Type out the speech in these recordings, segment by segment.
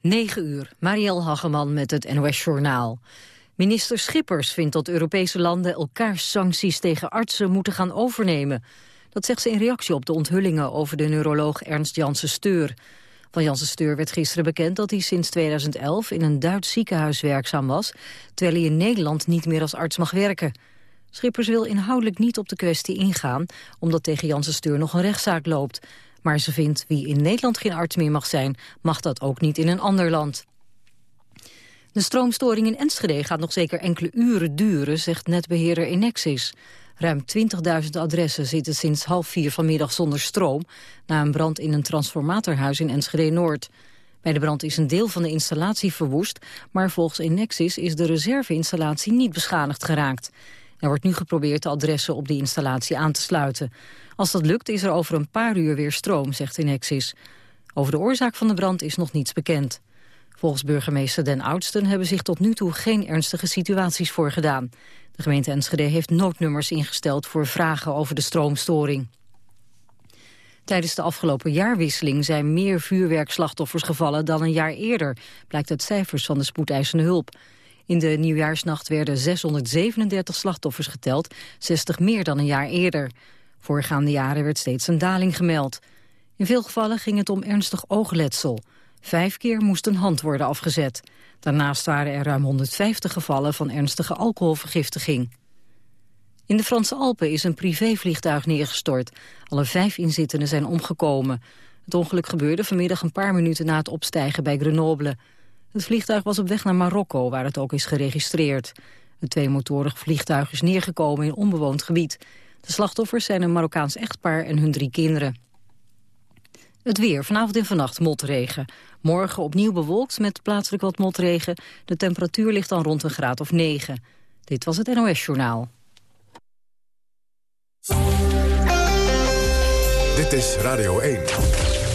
9 uur, Marielle Hageman met het NOS Journaal. Minister Schippers vindt dat Europese landen elkaars sancties tegen artsen moeten gaan overnemen. Dat zegt ze in reactie op de onthullingen over de neuroloog Ernst Janssen Steur. Van Janssen Steur werd gisteren bekend dat hij sinds 2011 in een Duits ziekenhuis werkzaam was, terwijl hij in Nederland niet meer als arts mag werken. Schippers wil inhoudelijk niet op de kwestie ingaan, omdat tegen Janssen Steur nog een rechtszaak loopt. Maar ze vindt wie in Nederland geen arts meer mag zijn, mag dat ook niet in een ander land. De stroomstoring in Enschede gaat nog zeker enkele uren duren, zegt netbeheerder Enexis. Ruim 20.000 adressen zitten sinds half vier vanmiddag zonder stroom... na een brand in een transformatorhuis in Enschede-Noord. Bij de brand is een deel van de installatie verwoest... maar volgens Enexis is de reserveinstallatie niet beschadigd geraakt. Er wordt nu geprobeerd de adressen op die installatie aan te sluiten. Als dat lukt is er over een paar uur weer stroom, zegt Enexis. Over de oorzaak van de brand is nog niets bekend. Volgens burgemeester Den Oudsten hebben zich tot nu toe geen ernstige situaties voorgedaan. De gemeente Enschede heeft noodnummers ingesteld voor vragen over de stroomstoring. Tijdens de afgelopen jaarwisseling zijn meer vuurwerkslachtoffers gevallen dan een jaar eerder, blijkt uit cijfers van de spoedeisende hulp. In de nieuwjaarsnacht werden 637 slachtoffers geteld, 60 meer dan een jaar eerder. Voorgaande jaren werd steeds een daling gemeld. In veel gevallen ging het om ernstig oogletsel. Vijf keer moest een hand worden afgezet. Daarnaast waren er ruim 150 gevallen van ernstige alcoholvergiftiging. In de Franse Alpen is een privévliegtuig neergestort. Alle vijf inzittenden zijn omgekomen. Het ongeluk gebeurde vanmiddag een paar minuten na het opstijgen bij Grenoble. Het vliegtuig was op weg naar Marokko, waar het ook is geregistreerd. Het tweemotorig vliegtuig is neergekomen in onbewoond gebied. De slachtoffers zijn een Marokkaans echtpaar en hun drie kinderen. Het weer, vanavond en vannacht motregen. Morgen opnieuw bewolkt met plaatselijk wat motregen. De temperatuur ligt dan rond een graad of 9. Dit was het NOS Journaal. Dit is Radio 1.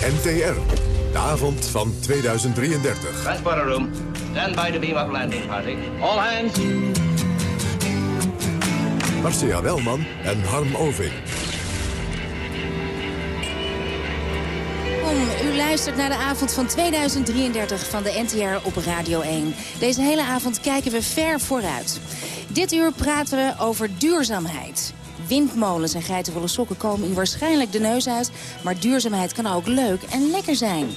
NTR. De avond van 2033. Transporter room. Stand by to beam up landing party. All hands. Marcia Welman en Harm Oving. U luistert naar de avond van 2033 van de NTR op Radio 1. Deze hele avond kijken we ver vooruit. Dit uur praten we over duurzaamheid. Windmolens en geitenwolle sokken komen u waarschijnlijk de neus uit... maar duurzaamheid kan ook leuk en lekker zijn.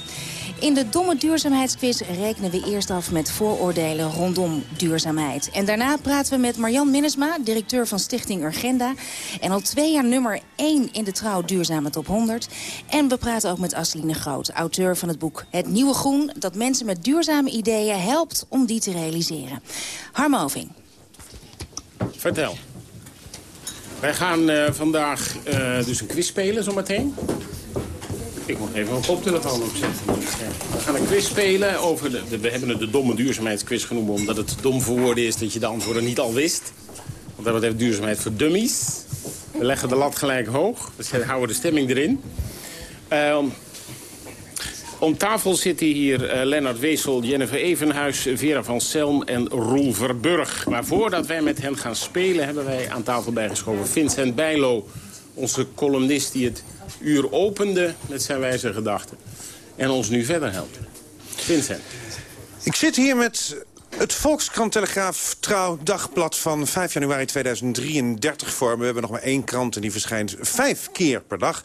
In de domme duurzaamheidsquiz rekenen we eerst af met vooroordelen rondom duurzaamheid. En daarna praten we met Marjan Minnesma, directeur van Stichting Urgenda. En al twee jaar nummer 1 in de Trouw Duurzame Top 100. En we praten ook met Asseline Groot, auteur van het boek Het Nieuwe Groen... dat mensen met duurzame ideeën helpt om die te realiseren. Harmoving. Vertel. Wij gaan uh, vandaag uh, dus een quiz spelen zometeen. Ik moet even een koptelefoon opzetten. We gaan een quiz spelen over... De, we hebben het de domme duurzaamheidsquiz genoemd... omdat het dom voor woorden is dat je de antwoorden niet al wist. Want dat heeft duurzaamheid voor dummies. We leggen de lat gelijk hoog. Dus we houden de stemming erin. Uh, om tafel zitten hier uh, Lennart Weesel, Jennifer Evenhuis, Vera van Selm en Roel Verburg. Maar voordat wij met hen gaan spelen... hebben wij aan tafel bijgeschoven Vincent Bijlo, onze columnist... die het uur opende met zijn wijze gedachten. En ons nu verder helpt. Vincent. Ik zit hier met het Volkskrant Telegraaf Trouw Dagblad van 5 januari 2033 voor. We hebben nog maar één krant en die verschijnt vijf keer per dag.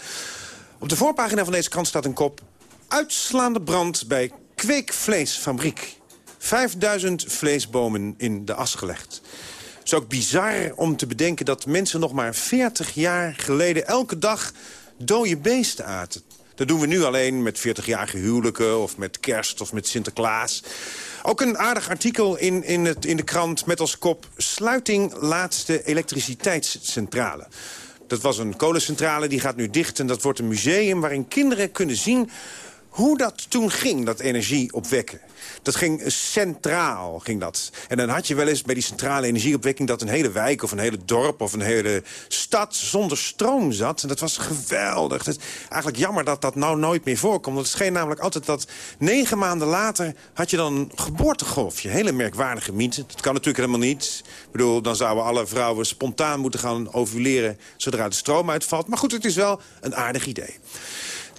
Op de voorpagina van deze krant staat een kop... Uitslaande brand bij kweekvleesfabriek. 5000 vleesbomen in de as gelegd. Het is ook bizar om te bedenken dat mensen nog maar 40 jaar geleden... elke dag dode beesten aten. Dat doen we nu alleen met 40-jarige huwelijken of met kerst of met Sinterklaas. Ook een aardig artikel in, in, het, in de krant met als kop... sluiting laatste elektriciteitscentrale. Dat was een kolencentrale, die gaat nu dicht. En dat wordt een museum waarin kinderen kunnen zien hoe dat toen ging, dat energie opwekken. Dat ging centraal, ging dat. En dan had je wel eens bij die centrale energieopwekking... dat een hele wijk of een hele dorp of een hele stad zonder stroom zat. En dat was geweldig. Het eigenlijk jammer dat dat nou nooit meer voorkomt. Want het scheen namelijk altijd dat negen maanden later... had je dan een geboortegolfje. Hele merkwaardige mythe. Dat kan natuurlijk helemaal niet. Ik bedoel, dan zouden alle vrouwen spontaan moeten gaan ovuleren... zodra de stroom uitvalt. Maar goed, het is wel een aardig idee.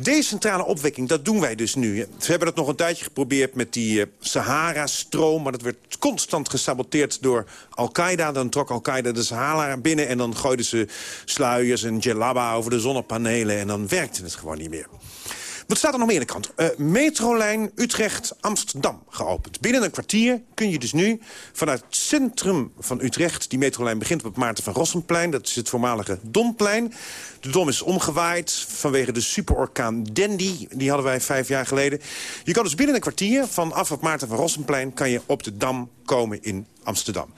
Decentrale opwekking, dat doen wij dus nu. Ze hebben dat nog een tijdje geprobeerd met die uh, Sahara-stroom... maar dat werd constant gesaboteerd door Al-Qaeda. Dan trok Al-Qaeda de Sahara binnen... en dan gooiden ze sluiers en gelaba over de zonnepanelen... en dan werkte het gewoon niet meer. Wat staat er nog meer in de krant? Uh, metrolijn Utrecht-Amsterdam geopend. Binnen een kwartier kun je dus nu vanuit het centrum van Utrecht... die metrolijn begint op het Maarten van Rossenplein. Dat is het voormalige Domplein. De Dom is omgewaaid vanwege de superorkaan Dandy. Die hadden wij vijf jaar geleden. Je kan dus binnen een kwartier vanaf het Maarten van Rossenplein... kan je op de Dam komen in Amsterdam.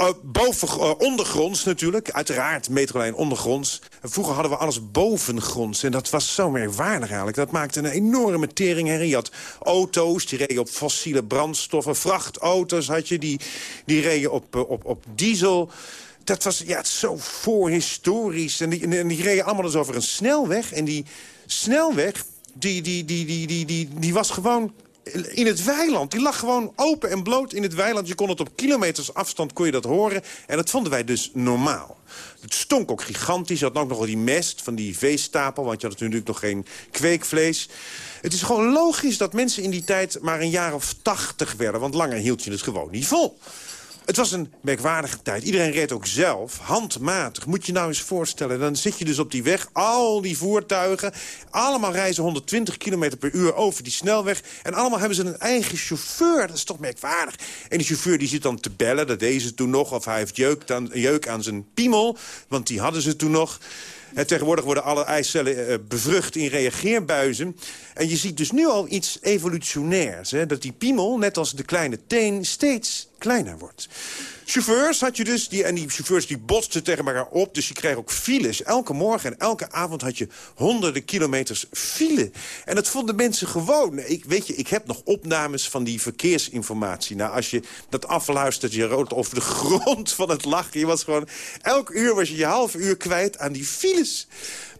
Uh, boven, uh, ondergronds natuurlijk, uiteraard metrolijn ondergronds. Vroeger hadden we alles bovengronds en dat was zo merkwaardig eigenlijk. Dat maakte een enorme tering. Je had auto's, die reden op fossiele brandstoffen. Vrachtauto's had je, die, die reden op, op, op diesel dat was ja, zo voorhistorisch. En die, en die reden allemaal dus over een snelweg. En die snelweg, die, die, die, die, die, die, die was gewoon in het weiland. Die lag gewoon open en bloot in het weiland. Je kon het op kilometers afstand kon je dat horen. En dat vonden wij dus normaal. Het stonk ook gigantisch. Je had ook nog die mest van die veestapel. Want je had natuurlijk nog geen kweekvlees. Het is gewoon logisch dat mensen in die tijd maar een jaar of tachtig werden. Want langer hield je het gewoon niet vol. Het was een merkwaardige tijd. Iedereen reed ook zelf, handmatig. Moet je nou eens voorstellen, dan zit je dus op die weg... al die voertuigen, allemaal reizen 120 km per uur over die snelweg... en allemaal hebben ze een eigen chauffeur. Dat is toch merkwaardig. En die chauffeur die zit dan te bellen, dat deden ze toen nog... of hij heeft jeuk aan, jeuk aan zijn piemel, want die hadden ze toen nog... En tegenwoordig worden alle eicellen uh, bevrucht in reageerbuizen. En je ziet dus nu al iets evolutionairs. Hè? Dat die piemel, net als de kleine teen, steeds kleiner wordt. Chauffeurs had je dus, die, en die chauffeurs die botsten tegen elkaar op. Dus je kreeg ook files. Elke morgen en elke avond had je honderden kilometers file. En dat vonden mensen gewoon. Ik, weet je, ik heb nog opnames van die verkeersinformatie. Nou, als je dat afluistert, je rood over de grond van het lachen. Je was gewoon, elk uur was je je half uur kwijt aan die files.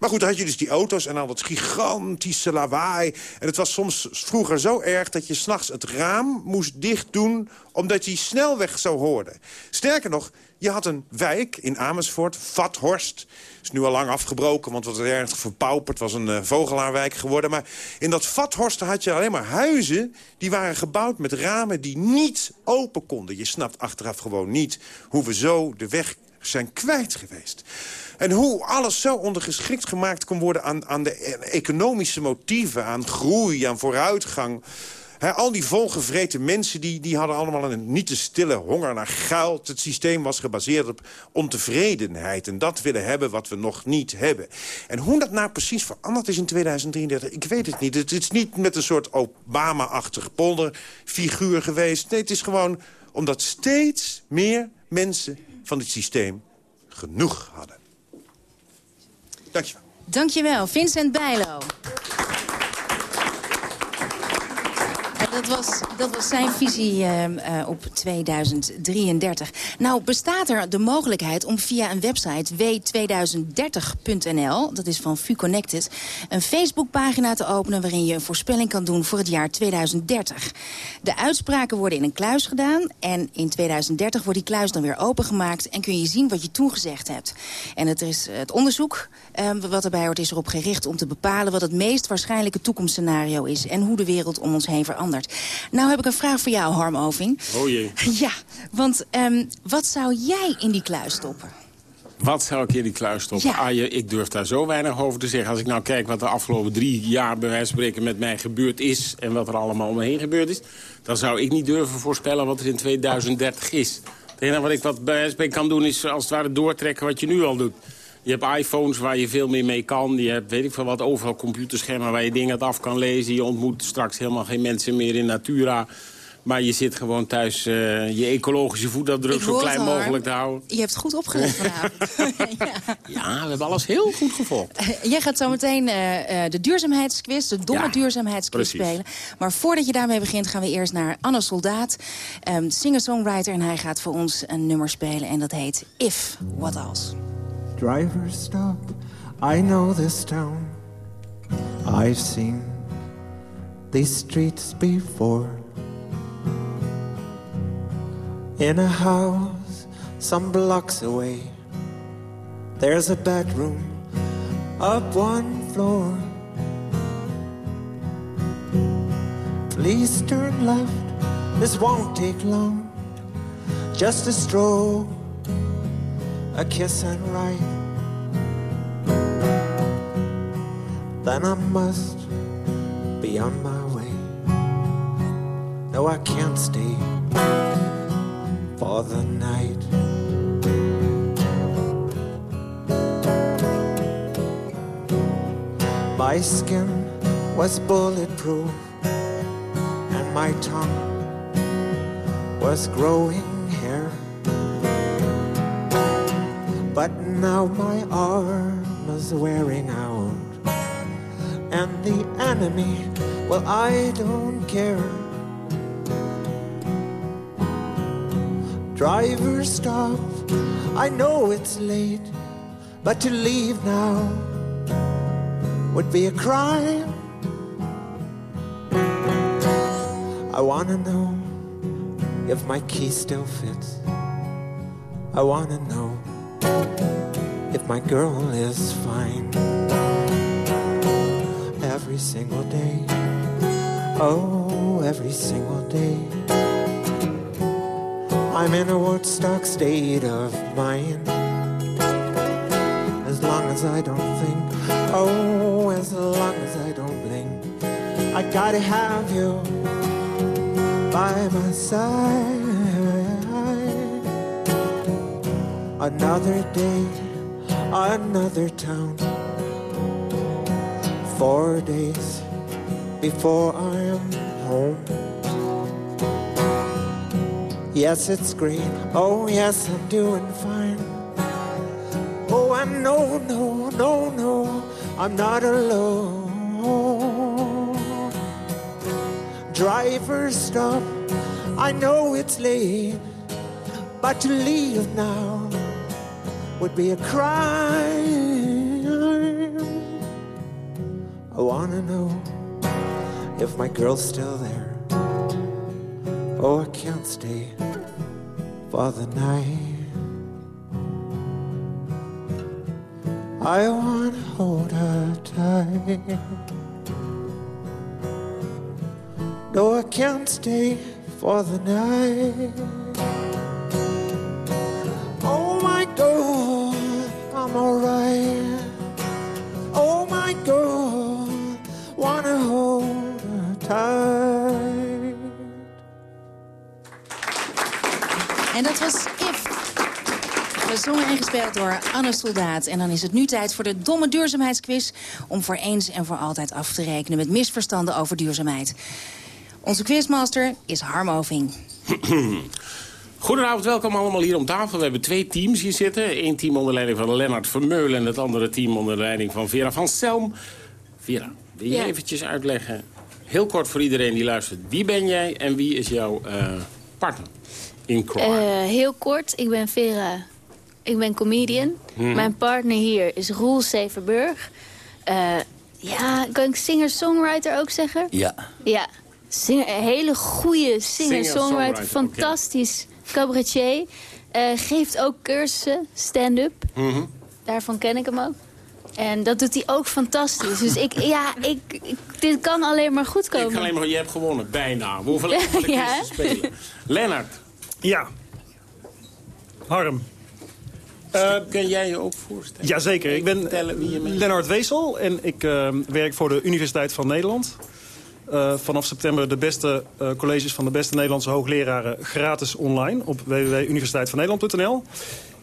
Maar goed, dan had je dus die auto's en al dat gigantische lawaai. En het was soms vroeger zo erg dat je s'nachts het raam moest dicht doen... omdat je die snelweg zo hoorde. Sterker nog, je had een wijk in Amersfoort, Vathorst. Is nu al lang afgebroken, want het was erg verpauperd. Was een uh, vogelaarwijk geworden. Maar in dat Vathorst had je alleen maar huizen... die waren gebouwd met ramen die niet open konden. Je snapt achteraf gewoon niet hoe we zo de weg zijn kwijt geweest. En hoe alles zo ondergeschikt gemaakt kon worden aan, aan de economische motieven... aan groei, aan vooruitgang... al die volgevreten mensen die, die hadden allemaal een niet te stille honger naar geld. Het systeem was gebaseerd op ontevredenheid. En dat willen hebben wat we nog niet hebben. En hoe dat nou precies veranderd is in 2033, ik weet het niet. Het is niet met een soort Obama-achtig polderfiguur geweest. Nee, het is gewoon omdat steeds meer mensen van het systeem genoeg hadden. Dankjewel. Dankjewel, Vincent Bijlo. Dat was, dat was zijn visie uh, op 2033. Nou bestaat er de mogelijkheid om via een website w2030.nl... dat is van VU-Connected, een Facebookpagina te openen... waarin je een voorspelling kan doen voor het jaar 2030. De uitspraken worden in een kluis gedaan... en in 2030 wordt die kluis dan weer opengemaakt... en kun je zien wat je toen gezegd hebt. En het, is, het onderzoek uh, wat erbij hoort is erop gericht om te bepalen... wat het meest waarschijnlijke toekomstscenario is... en hoe de wereld om ons heen verandert. Nou heb ik een vraag voor jou, Harm Oving. Oh jee. Ja, want um, wat zou jij in die kluis stoppen? Wat zou ik in die kluis stoppen? Ja. Ah, je, ik durf daar zo weinig over te zeggen. Als ik nou kijk wat de afgelopen drie jaar bij wijze van spreken met mij gebeurd is... en wat er allemaal om me heen gebeurd is... dan zou ik niet durven voorspellen wat er in 2030 is. Het enige wat ik wat bij wijze van spreken kan doen is als het ware doortrekken wat je nu al doet. Je hebt iPhones waar je veel meer mee kan. Je hebt weet ik veel wat, overal computerschermen waar je dingen af kan lezen. Je ontmoet straks helemaal geen mensen meer in Natura. Maar je zit gewoon thuis uh, je ecologische voetafdruk zo klein mogelijk te houden. Je hebt goed opgelet vanavond. ja. ja. we hebben alles heel goed gevolgd. Uh, jij gaat zo meteen uh, de duurzaamheidsquiz, de domme ja, duurzaamheidsquiz spelen. Maar voordat je daarmee begint gaan we eerst naar Anne Soldaat. Um, Singer-songwriter en hij gaat voor ons een nummer spelen. En dat heet If What Else. Driver, stop. I know this town. I've seen these streets before. In a house some blocks away, there's a bedroom up one floor. Please turn left, this won't take long, just a stroll a kiss and right. Then I must be on my way. No, I can't stay for the night. My skin was bulletproof, and my tongue was growing But now my arm is wearing out, and the enemy, well, I don't care. Driver, stop. I know it's late, but to leave now would be a crime. I wanna know if my key still fits. I wanna know if my girl is fine. Every single day, oh, every single day. I'm in a Woodstock state of mind. As long as I don't think, oh, as long as I don't blink, I gotta have you by my side. Another day, another town. Four days before I am home. Yes, it's great. Oh, yes, I'm doing fine. Oh, and no, no, no, no, I'm not alone. Driver, stop. I know it's late, but to leave now would be a crime. I wanna know if my girl's still there. Oh, I can't stay for the night. I wanna hold her tight. No, I can't stay for the night. Soldaat. En dan is het nu tijd voor de domme duurzaamheidsquiz... om voor eens en voor altijd af te rekenen met misverstanden over duurzaamheid. Onze quizmaster is Harm Oving. Goedenavond, welkom allemaal hier om tafel. We hebben twee teams hier zitten. Eén team onder leiding van Lennart Vermeulen... en het andere team onder leiding van Vera van Selm. Vera, wil je Ja. eventjes uitleggen, heel kort voor iedereen die luistert... wie ben jij en wie is jouw eh, partner in crime? Eh, heel kort, ik ben Vera. Ik ben comedian. Mhm. Mijn partner hier is Roel Severburg. Eh, ja, kan ik singer-songwriter ook zeggen? Ja. Ja, singer, een hele goede singer-songwriter. Fantastisch cabaretier. Eh, geeft ook cursussen, stand-up. Mhm. Daarvan ken ik hem ook. En dat doet hij ook fantastisch. Dus ik, ja, ik, ik- dit kan alleen maar goed Ik komen. kan alleen maar, je hebt gewonnen, bijna. We hoeven alleen maar Ja, te spelen. Lennart, Ja. Harm. Kun jij je ook voorstellen? Jazeker, ik ben. Lennart Weesel en ik eh, werk voor de Universiteit van Nederland. Eh, vanaf september de beste eh, colleges van de beste Nederlandse hoogleraren gratis online op www.universiteitvannederland.nl.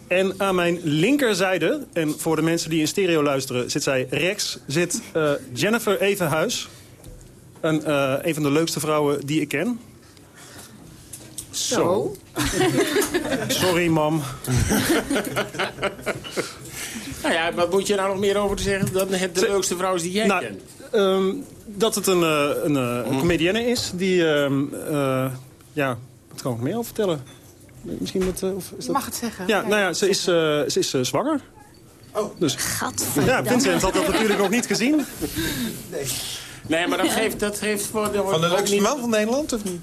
En aan mijn linkerzijde, en voor de mensen die in stereo luisteren, zit zij rechts, zit eh, Jennifer Evenhuis. Een, eh, een van de leukste vrouwen die ik ken. Zo. Sorry, mam. Nou ja, wat moet je nou nog meer over te zeggen dan het de leukste vrouw is die jij Nou, kent? Ehm, dat het een, eh, een, eh, een comedienne is die... ehm, eh, ja, wat kan ik meer over vertellen? Misschien dat, eh, of is dat... Mag het zeggen? Ja, nou ja, ze is, eh, ze is zwanger. Oh. Dus, ja, Vincent had dat natuurlijk nog niet gezien. Nee, maar dat geeft, dat geeft voor... dat wordt Van de ook leukste niet- man van Nederland, of niet?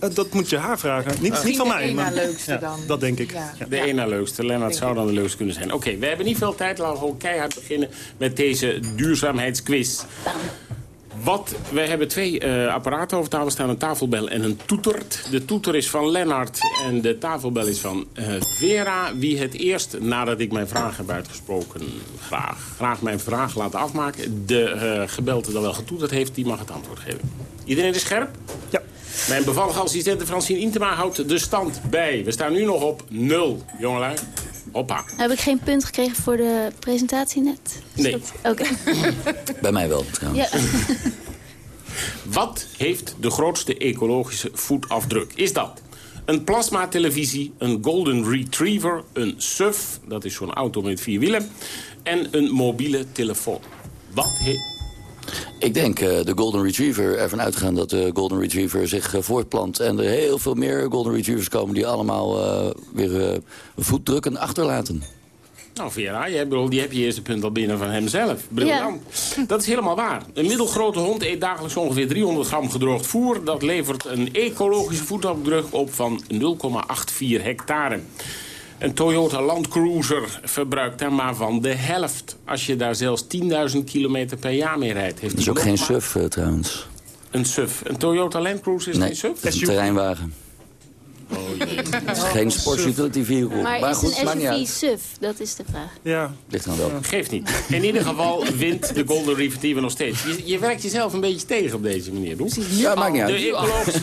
Eh, dat moet je haar vragen. Niet, niet van mij. de maar- ene leukste ja, dan. Dat denk ik. Ja. Ja. De ene leukste. Lennart zou dan de leukste kunnen zijn. Oké, we hebben niet veel tijd. Laten we gewoon keihard beginnen met deze duurzaamheidsquiz. Wat, wij hebben twee eh, apparaten over tafel staan. Een tafelbel en een toetert. De toeter is van Lennart en de tafelbel is van eh, Vera. Wie het eerst, nadat ik mijn vraag heb uitgesproken... graag, graag mijn vraag laat afmaken... de uh, gebelde dan wel getoeterd heeft, die mag het antwoord geven. Iedereen is scherp? Ja. Mijn bevallige assistente Francine Intema houdt de stand bij. We staan nu nog op nul, jongelui. Hoppa. Heb ik geen punt gekregen voor de presentatie net? Nee. Oké. Bij mij wel, trouwens. Ja. Wat heeft de grootste ecologische voetafdruk? Is dat een plasmatelevisie, een golden retriever, een SUV... dat is zo'n auto met vier wielen... en een mobiele telefoon? Wat heeft... Ik denk uh, de Golden Retriever ervan uitgaan dat de Golden Retriever zich uh, voortplant... en er heel veel meer Golden Retrievers komen die allemaal uh, weer voetdrukken achterlaten. Nou Vera, jij bedoel, die heb je eerste punt al binnen van hemzelf. Briljant. Ja. Dat is helemaal waar. Een middelgrote hond eet dagelijks ongeveer 300 gram gedroogd voer. Dat levert een ecologische voetafdruk op van 0,84 hectare. Een Toyota Land Cruiser verbruikt daar maar van de helft. Als je daar zelfs 10.000 kilometer per jaar mee rijdt. Heeft dat is ook geen SUV uh, trouwens. Een SUV. Een Toyota Land Cruiser is nee, geen SUV? dat is een terreinwagen. Oh, Het is geen sport utility vehicle. Maar, maar is goed, een. SUV SUV? Dat is de vraag. Ja. Ligt dan wel. Geeft niet. In ieder geval wint de Golden Retriever nog steeds. Je, je werkt jezelf een beetje tegen op deze manier, Doe. Ja, maakt niet De ecologische,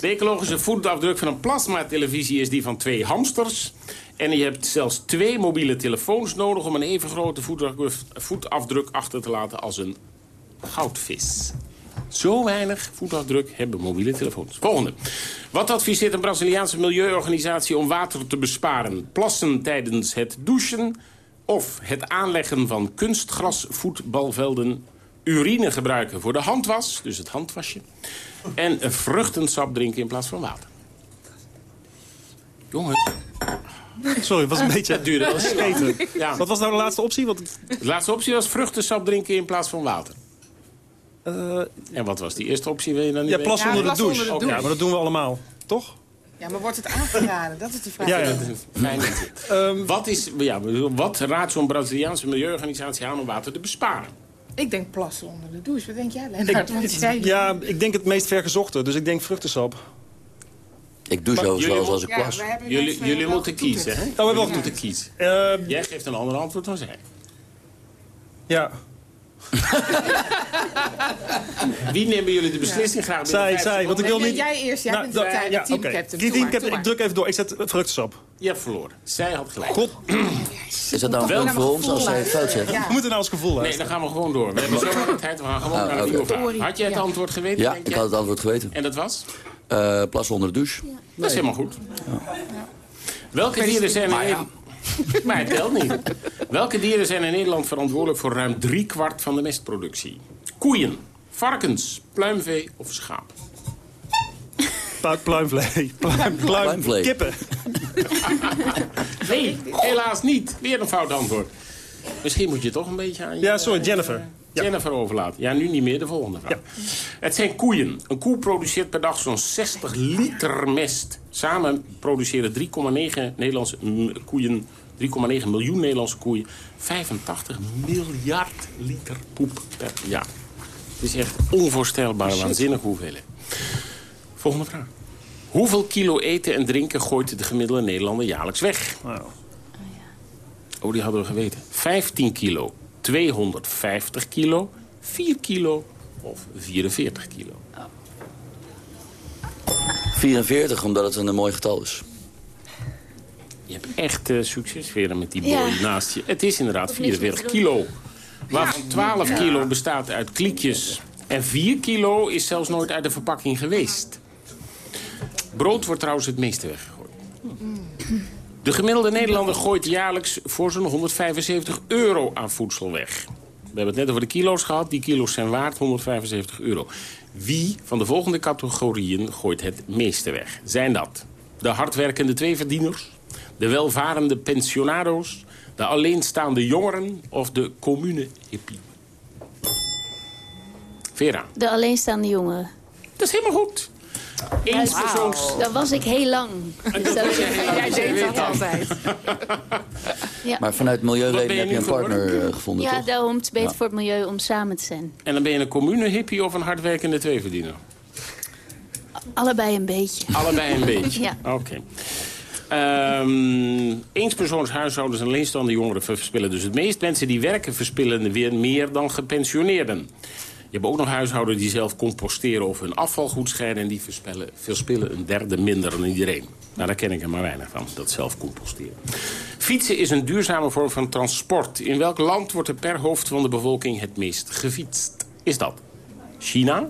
de ecologische voetafdruk van een plasmatelevisie is die van twee hamsters. En je hebt zelfs twee mobiele telefoons nodig... om een even grote voetafdruk, voetafdruk achter te laten als een goudvis. Zo weinig voetafdruk hebben mobiele telefoons. Volgende. Wat adviseert een Braziliaanse milieuorganisatie om water te besparen? Plassen tijdens het douchen of het aanleggen van kunstgrasvoetbalvelden... urine gebruiken voor de handwas, dus het handwasje... en een vruchtensap drinken in plaats van water. Jongens, Sorry, het was een beetje... het duurde wel. Ja. Wat was nou de laatste optie? Want, De laatste optie was vruchtensap drinken in plaats van water. Eh, En wat was die eerste optie, wil je dan niet ja, weten? plas Ja, onder de plas douche. onder de Ja, maar dat doen we allemaal. Toch? Ja, maar wordt het aangeraden? Dat is de vraag. Ja, ja. Dat is een fijn. Ehm, Wat, is, ja, wat raadt zo'n Braziliaanse milieuorganisatie aan om water te besparen? Ik denk plassen onder de douche. Wat denk jij, Lennart? Want jij... ja, ik denk het meest vergezochte. Dus ik denk vruchtensap. Ik douche Maar zo zoals als ik Ja, plas. wij hebben Jullie, jullie moeten kiezen, hè? we hebben wel moeten kiezen. Ehm, Jij geeft een ander antwoord dan zij. ja. Wie nemen jullie de beslissing graag binnen Zij, 50 zij, want ik wil Nee, niet... jij eerst. Jij Nou, bent de, dat- de ja, teamcaptain. Teamcaptain, doe ik druk even door. Ik zet vruchtensap. Je hebt verloren. Zij had gelijk. God, Is dat dan Wel goed voor ons als zij het fout zegt? Ja. we moeten nou als gevoel Nee, luisteren. dan gaan we gewoon door. We hebben zo tijd. We gaan gewoon Ah, naar de nieuwe vraag. Had jij het Ja. antwoord geweten, Ja, denk ik had het antwoord geweten. En dat was? Eh plas onder de douche. Dat is helemaal goed. Welke dieren zijn er... Maar het telt niet. Welke dieren zijn in Nederland verantwoordelijk voor ruim driekwart van de mestproductie? Koeien, varkens, pluimvee of schaap? Pluimvlee. Pluim, pluim, Pluimvlee. kippen. Nee, helaas niet. Weer een fout antwoord. Misschien moet je toch een beetje aan je... Ja, sorry, Jennifer. Ja. Jennifer overlaten. Ja, nu niet meer, de volgende vraag. Het zijn koeien. Een koe produceert per dag zo'n 60 liter mest. Samen produceren 3,9 Nederlandse koeien... 3,9 miljoen Nederlandse koeien... 85 miljard liter poep per jaar. Het is echt onvoorstelbaar waanzinnig hoeveelheid. Volgende vraag. Hoeveel kilo eten en drinken gooit de gemiddelde Nederlander jaarlijks weg? Nou, Oh, die hadden we geweten. 15 kilo, 250 kilo, 4 kilo of 44 kilo. 44, omdat het een mooi getal is. Je hebt echt eh, succes, Vera, met die Ja. boy naast je. Het is inderdaad Of niks 44 meer kilo. Waarvan 12 kilo bestaat uit kliekjes. En 4 kilo is zelfs nooit uit de verpakking geweest. Brood wordt trouwens het meeste weggegooid. De gemiddelde Nederlander gooit jaarlijks voor zo'n 175 euro aan voedsel weg. We hebben het net over de kilo's gehad. Die kilo's zijn waard 175 euro. Wie van de volgende categorieën gooit het meeste weg? Zijn dat de hardwerkende tweeverdieners, de welvarende pensionado's, de alleenstaande jongeren of de commune hippie? Vera, De alleenstaande jongeren. dat is helemaal goed. Eenspersoons... Dat was ik heel lang. Dus dat- Jij deed dat altijd. Ja. Maar vanuit Wat ben milieureden je heb je een partner eh, gevonden, Ja, toch? daarom het is beter Ja. voor het milieu om samen te zijn. En dan ben je een commune-hippie of een hardwerkende tweeverdiener? Allebei een beetje. Allebei een beetje. Ja. Oké. Ehm eenspersoonshuishoudens en alleenstaande jongeren verspillen dus het meest. Mensen die werken verspillen weer meer dan gepensioneerden. Je hebt ook nog huishoudens die zelf composteren of hun afval goed scheiden... en die verspillen, een derde minder dan iedereen. Nou, daar ken ik er maar weinig van, dat zelf composteren. Fietsen is een duurzame vorm van transport. In welk land wordt er per hoofd van de bevolking het meest gefietst? Is dat China,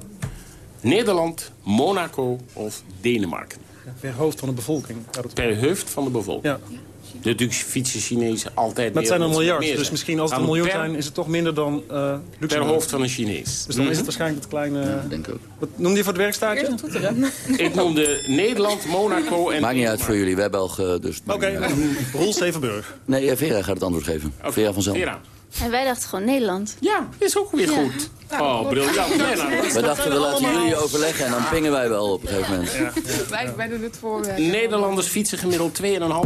Nederland, Monaco of Denemarken? Per hoofd van de bevolking. Per hoofd van de bevolking. Ja. Natuurlijk fietsen Chinezen altijd Maar meer. het zijn er een miljard, dus misschien als het een miljoen per, zijn... is het toch minder dan eh Per Luxemburg. hoofd van een Chinees. Dus dan is Mhm. het waarschijnlijk het kleine... denk ik ook. Wat noemde je voor het werkstaartje? Ik noemde Nederland, Monaco en... Maakt niet uit voor jullie, wij Belgen, dus... Oké. Roel Zevenburg. Nee, eh, Vera gaat het antwoord geven. Vera van Zelm. Vera. En wij dachten gewoon Nederland. Ja, is ook weer Ja. goed. Oh, briljant. Nee, nou, We dachten, we laten jullie overleggen en dan pingen wij wel op een gegeven moment. Wij, wij doen het voor... eh, Nederlanders fietsen gemiddeld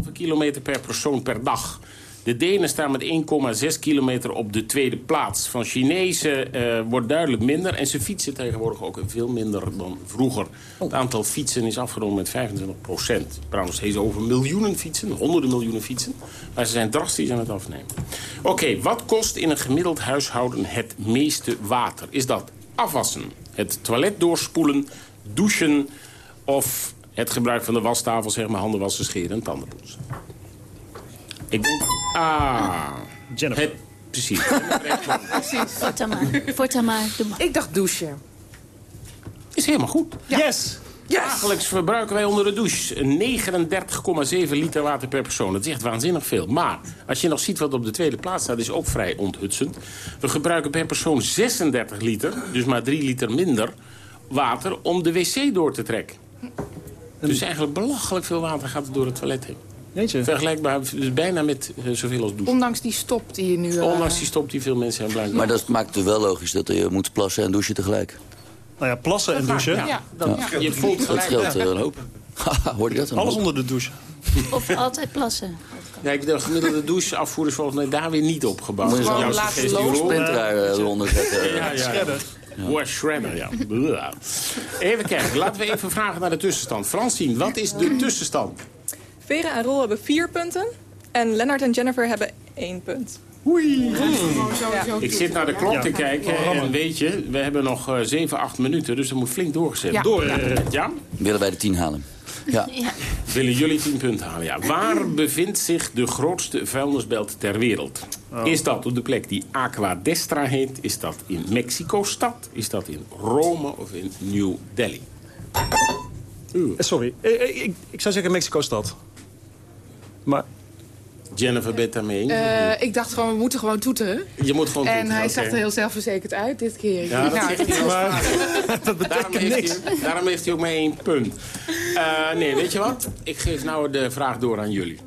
2,5 kilometer per persoon per dag. De Denen staan met 1,6 kilometer op de tweede plaats. Van Chinezen eh, wordt duidelijk minder. En ze fietsen tegenwoordig ook veel minder dan vroeger. Het aantal fietsen is afgenomen met 25 procent. Praat nog steeds over miljoenen fietsen, honderden miljoenen fietsen. Maar ze zijn drastisch aan het afnemen. Oké, wat kost in een gemiddeld huishouden het meeste water? Is dat afwassen, het toilet doorspoelen, douchen... of het gebruik van de wastafel, zeg maar handen wassen, scheren en tanden poetsen? Ik denk... Ah... Jennifer. Het, precies. Voortaan maar. Voortaan maar. Doe maar. Ik dacht douchen. Is helemaal goed. Yes! Dagelijks verbruiken wij onder de douche 39,7 liter water per persoon. Dat is echt waanzinnig veel. Maar als je nog ziet wat op de tweede plaats staat, is ook vrij onthutsend. We gebruiken per persoon 36 liter, dus maar 3 liter minder water om de wc door te trekken. Dus eigenlijk belachelijk veel water gaat er door het toilet heen. Jeetje. Vergelijkbaar, dus bijna met eh, zoveel als douchen. Ondanks die stop die je nu... eh, Ondanks die stop die veel mensen hebben blijkbaar. Maar dat maakt het wel logisch dat je moet plassen en douchen tegelijk. Nou ja, plassen en douchen. Ja, Ja, dat, ja. je voelt Dat gelijk. scheelt eh, een hoop. Haha, Hoorde je dat? Een Alles hoop. onder de douche. Of altijd plassen. Ja, ik- de gemiddelde doucheafvoer is volgens mij daar weer niet opgebouwd. Moet je Jouw zo'n laatste eronder zetten. Ja, ja. Shredder. Wow, shredder, ja. Even kijken, laten we even vragen naar de tussenstand. Francine, wat is de tussenstand? Vera en Rol hebben vier punten. En Lennart en Jennifer hebben één punt. Gewoon sowieso Ik zit naar de klok te kijken en weet je, we hebben nog eh 7, 8 minuten, dus er moet flink doorgezet Ja. worden. Ja. Willen wij de tien halen? Ja. Ja. Willen jullie 10 punten halen? Ja. Waar bevindt zich de grootste vuilnisbelt ter wereld? Is dat op de plek die Aqua Destra heet? Is dat in Mexico-stad? Is dat in Rome of in New Delhi? Eh, Sorry, Eh, eh, ik, ik zou zeggen Mexico-stad. Maar Jennifer, ben je het daarmee eens? Eh, ik dacht gewoon, we moeten gewoon toeteren. je moet gewoon En toeteren, hij oké. zag er heel zelfverzekerd uit dit keer. Ja, dat Nou, hij Maar- dat Daarom betekent heeft, niks. hij, daarom heeft hij ook maar één punt. Eh, nee, weet je wat? Ik geef nou de vraag door aan jullie.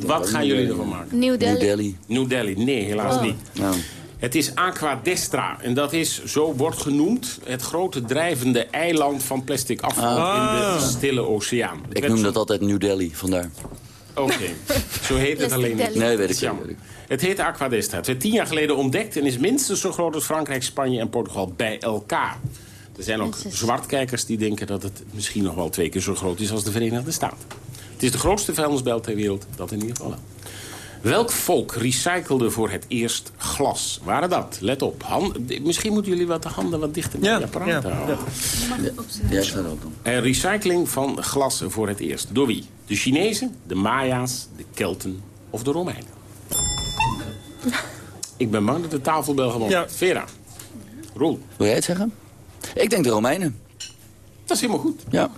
Wat gaan jullie ervan maken? New Delhi. New Delhi. New Delhi? Nee, helaas Oh. niet. Nou, Het is Aqua Destra. En dat is, zo wordt genoemd, het grote drijvende eiland van plastic afval in de Stille Oceaan. Ik noem dat altijd New Delhi, vandaar. Oké, zo heet het alleen niet. Nee, weet Dat ik is niet. Het heet Aqua Destra. Het werd tien jaar geleden ontdekt en is minstens zo groot als Frankrijk, Spanje en Portugal bij elkaar. Er zijn ook zwartkijkers die denken dat het misschien nog wel twee keer zo groot is als de Verenigde Staten. Het is de grootste vuilnisbelt ter wereld, dat in ieder geval wel. Welk volk recyclede voor het eerst glas? Waren dat? Let op. Han- Misschien moeten jullie wat de handen wat dichter bij Ja, je apparaat ja, houden. Ook dan. En recycling van glas voor het eerst. Door wie? De Chinezen, de Maya's, de Kelten of de Romeinen? Ik ben bang dat de tafelbel gewoon... Ja. Vera. Roel. Wil jij het zeggen? Ik denk de Romeinen. Dat is helemaal goed. Ja.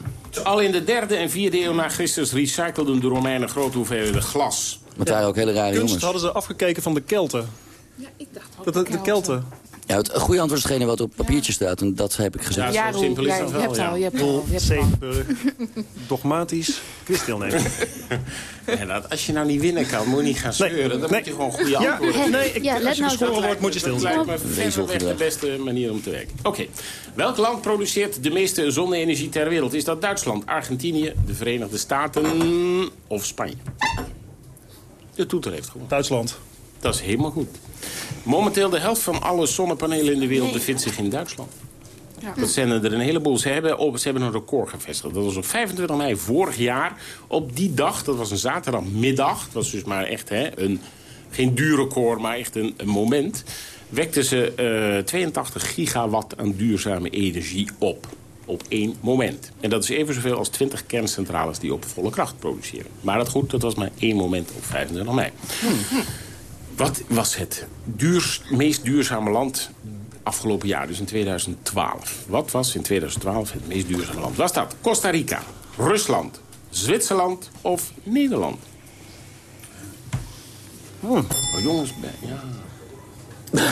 Al in de derde en vierde eeuw na Christus recycleden de Romeinen grote hoeveelheden glas. Maar het waren ook hele rare kunst jongens. hadden ze afgekeken van de Kelten. Ja, ik dacht ook Dat, de, de Kelten. Ja, het goede antwoord is hetgene wat op papiertje staat. En dat heb ik gezegd. Ja, Roel, simpel is jij dat wel, hebt ja. al, je hebt al. Je hebt al. Zevenburg. Dogmatisch. Quizdeelnemer. Ja, dat, als je nou niet winnen kan, moet je niet gaan zeuren. Dan Nee. moet je gewoon goede Ja, antwoorden nee, ik, Ja, als let je nou wordt, moet je stil Dat zijn. lijkt me verreweg de beste manier om te werken. Oké. Welk land produceert de meeste zonne-energie ter wereld? Is dat Duitsland, Argentinië, de Verenigde Staten of Spanje? De toeter heeft gewonnen. Duitsland. Dat is helemaal goed. Momenteel de helft van alle zonnepanelen in de wereld bevindt zich in Duitsland. Dat zijn er een heleboel. Ze hebben, op, ze hebben een record gevestigd. Dat was op 25 mei vorig jaar. Op die dag, dat was een zaterdagmiddag. Dat was dus maar echt hè, een, geen duur record, maar echt een, een moment. Wekten ze eh, 82 gigawatt aan duurzame energie op. Op één moment. En dat is even zoveel als 20 kerncentrales die op volle kracht produceren. Maar dat goed, dat was maar één moment op 25 mei. Wat was het duurs, meest duurzame land afgelopen jaar, dus in 2012? Wat was in 2012 het meest duurzame land? Was dat Costa Rica, Rusland, Zwitserland of Nederland? Oh, jongens, ja.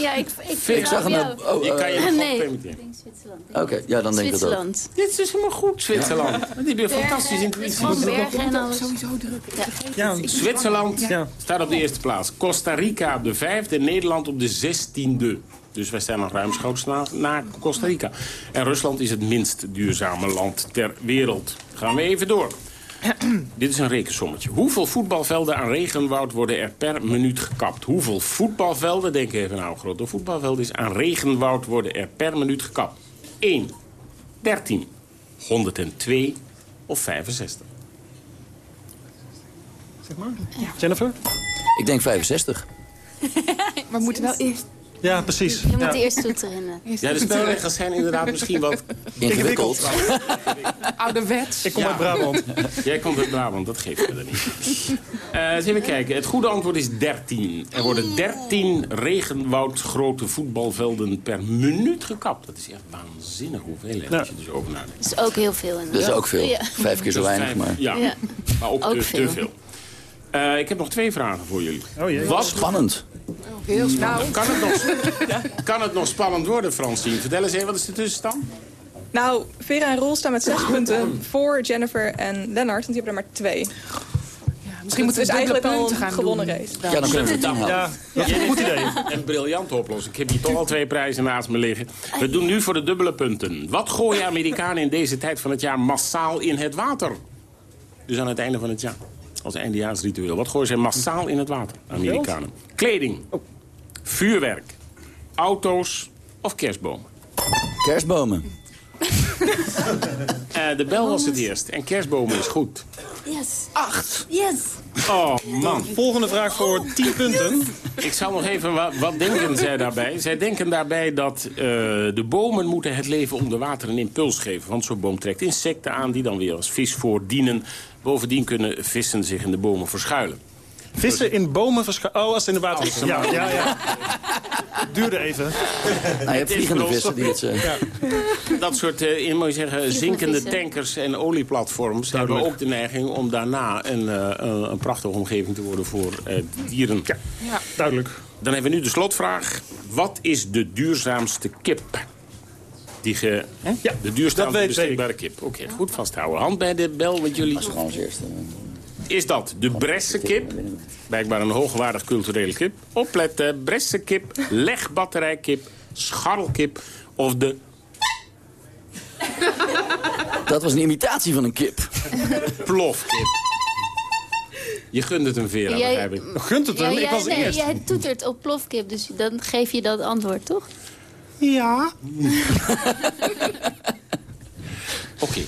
Ja, ik, ik, Ik zag een... oh, Je kan je nog Nee. permitteren. Ik denk Zwitserland. Oké, ja, dan denk ik dat ook. Zwitserland. Dit is dus helemaal goed, Zwitserland. Die hebben een fantastische intuïtie. Bergen en. Sowieso druk. Ja, Zwitserland Ja. staat op de eerste plaats. Costa Rica op de vijfde. Nederland op de zestiende. Dus wij staan nog ruimschoots na, na Costa Rica. En Rusland is het minst duurzame land ter wereld. Gaan we even door. Dit is een rekensommetje. Hoeveel voetbalvelden aan regenwoud worden er per minuut gekapt? Hoeveel voetbalvelden, denk even nou, grote voetbalvelden is aan regenwoud worden er per minuut gekapt? 1, 13, 102 of 65? zeg maar. Jennifer? Ik denk 65. Maar we moeten wel eerst... Ja, precies. Je moet Ja. eerst toeteren. Ja, de spelregels zijn inderdaad misschien wat... Ingewikkeld. Ouderwets. Ik kom Ja. uit Brabant. Jij komt uit Brabant, dat geeft me niet. Eh, eens even kijken. Het goede antwoord is 13. Er worden 13 regenwoudgrote voetbalvelden per minuut gekapt. Dat is echt waanzinnig hoeveel, hè, als je er zo over nadenkt. Dat is ook heel veel. Dat is ook veel. Ja. Vijf keer zo weinig, maar... Ja, Ja. maar ook, Ook te, veel. te veel. Eh, ik heb nog twee vragen voor jullie. Oh jee. Wat Spannend. Heel spannend. kan het, nog, kan het nog spannend worden, Francine? Vertel eens even, wat is de tussenstand? Nou, Vera en Roel staan met zes punten voor Jennifer en Lennart, want die hebben er maar twee. Misschien moeten Dus we dubbele eigenlijk al gaan gewonnen doen. race. Ja, dan kunnen we het houden. Ja, dat is een goed idee. Een briljante oplossing. Ik heb hier toch al twee prijzen naast me liggen. We doen nu voor de dubbele punten. Wat gooien Amerikanen in deze tijd van het jaar massaal in het water? Dus aan het einde van het jaar. Als eindejaarsritueel. Wat gooien ze massaal in het water, Amerikanen? Kleding, vuurwerk, auto's of kerstbomen? Kerstbomen. Eh, de bel was het eerst. En kerstbomen is goed. Yes. Acht. Yes. Oh, man. Volgende vraag voor 10 punten. Ik zal nog even, wat, wat denken zij daarbij? Zij denken daarbij dat eh, de bomen moeten het leven onder water een impuls geven. Want zo'n boom trekt insecten aan die dan weer als visvoer dienen. Bovendien kunnen vissen zich in de bomen verschuilen. Vissen in bomen verschuilen. Oh, als het in de water ligt. Ja, ja, ja. Duurde even. Nou, je hebt vliegende vissen die het... eh, Dat soort, eh, in, moet je zeggen, zinkende tankers en olieplatforms... hebben ook de neiging om daarna een, eh, een, een prachtige omgeving te worden voor eh, dieren. Ja, duidelijk. Dan hebben we nu de slotvraag. Wat is de duurzaamste kip? Die ge, hè? Ja, de weet besteedbare kip. Oké, goed vasthouden. Hand bij de bel, want jullie... Gewoon als eerste. Is dat de Bresse kip? Blijkbaar een hoogwaardig culturele kip. Opletten, Bresse kip, legbatterijkip, scharrelkip of de Dat was een imitatie van een kip. plofkip. Je gunt het een Vera, Jij- begrijp ik. Gunt het Ja, hem? Ik jij, was nee, eerst. jij toetert op plofkip, dus dan geef je dat antwoord, toch? Ja. Oké.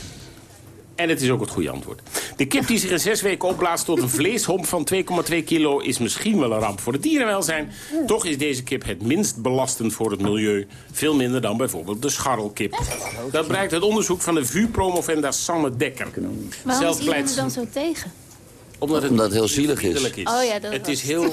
En het is ook het goede antwoord. De kip die zich in zes weken opblaast tot een vleeshomp van 2,2 kilo... is misschien wel een ramp voor het dierenwelzijn. Toch is deze kip het minst belastend voor het milieu. Veel minder dan bijvoorbeeld de scharrelkip. Dat blijkt uit onderzoek van de VU-promovenda Sanne Dekker. Waarom Zelf is pleit er dan zo tegen? Omdat het, Omdat heel zielig is. Oh ja, dat het is heel...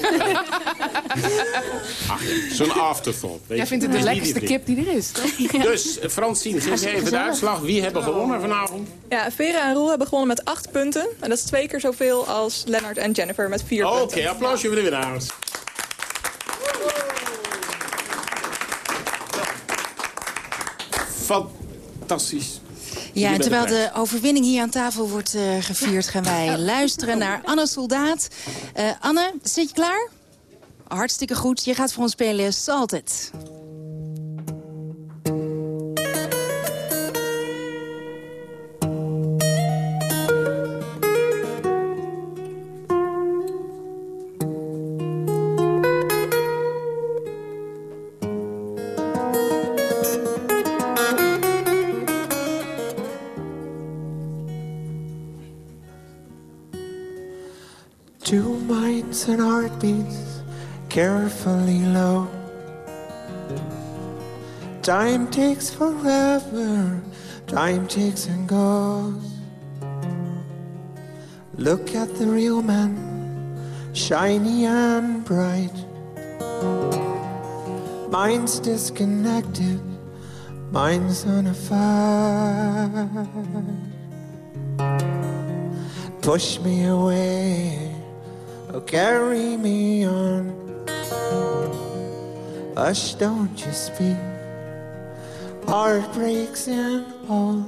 Ah, Ach, zo'n afterthought. Jij vindt het de lekkerste kip die er is, toch? Ja. Dus, eh, Fransien, geef even de uitslag. Wie hebben gewonnen vanavond? Ja, Vera en Roel hebben gewonnen met acht punten. En dat is twee keer zoveel als Lennart en Jennifer met vier punten. Oké, applausje voor de winnaars. Fantastisch. Ja, en terwijl de overwinning hier aan tafel wordt uh, gevierd... gaan wij luisteren naar Anne Soldaat. Uh, Anne, zit je klaar? Hartstikke goed. Je gaat voor ons spelen Salted. Two minds and heartbeats carefully low. Time takes forever, time takes and goes. Look at the real man, shiny and bright. Mind's disconnected, mind's on a fire. Push me away Oh, carry me on. Hush, don't you speak. Heart breaks and all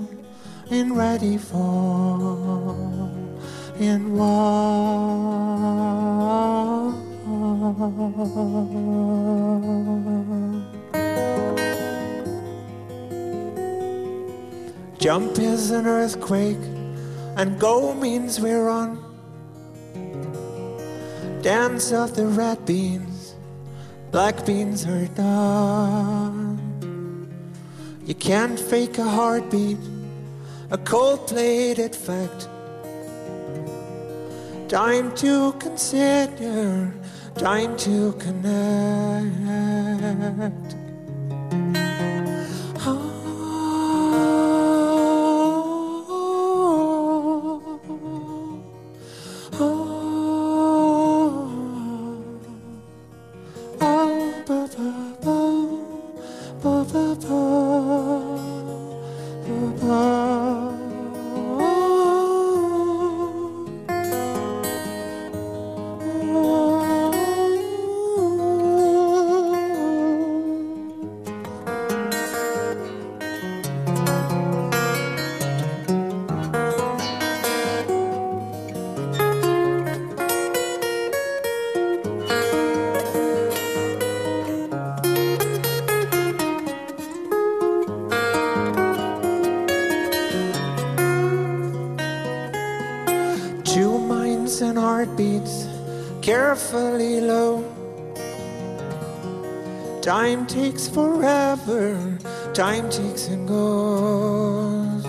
and ready for and war. Jump is an earthquake, and go means we're on dance of the red beans, black beans are done. You can't fake a heartbeat, a cold plated fact. Time to consider, time to connect. Time takes forever, time takes and goes.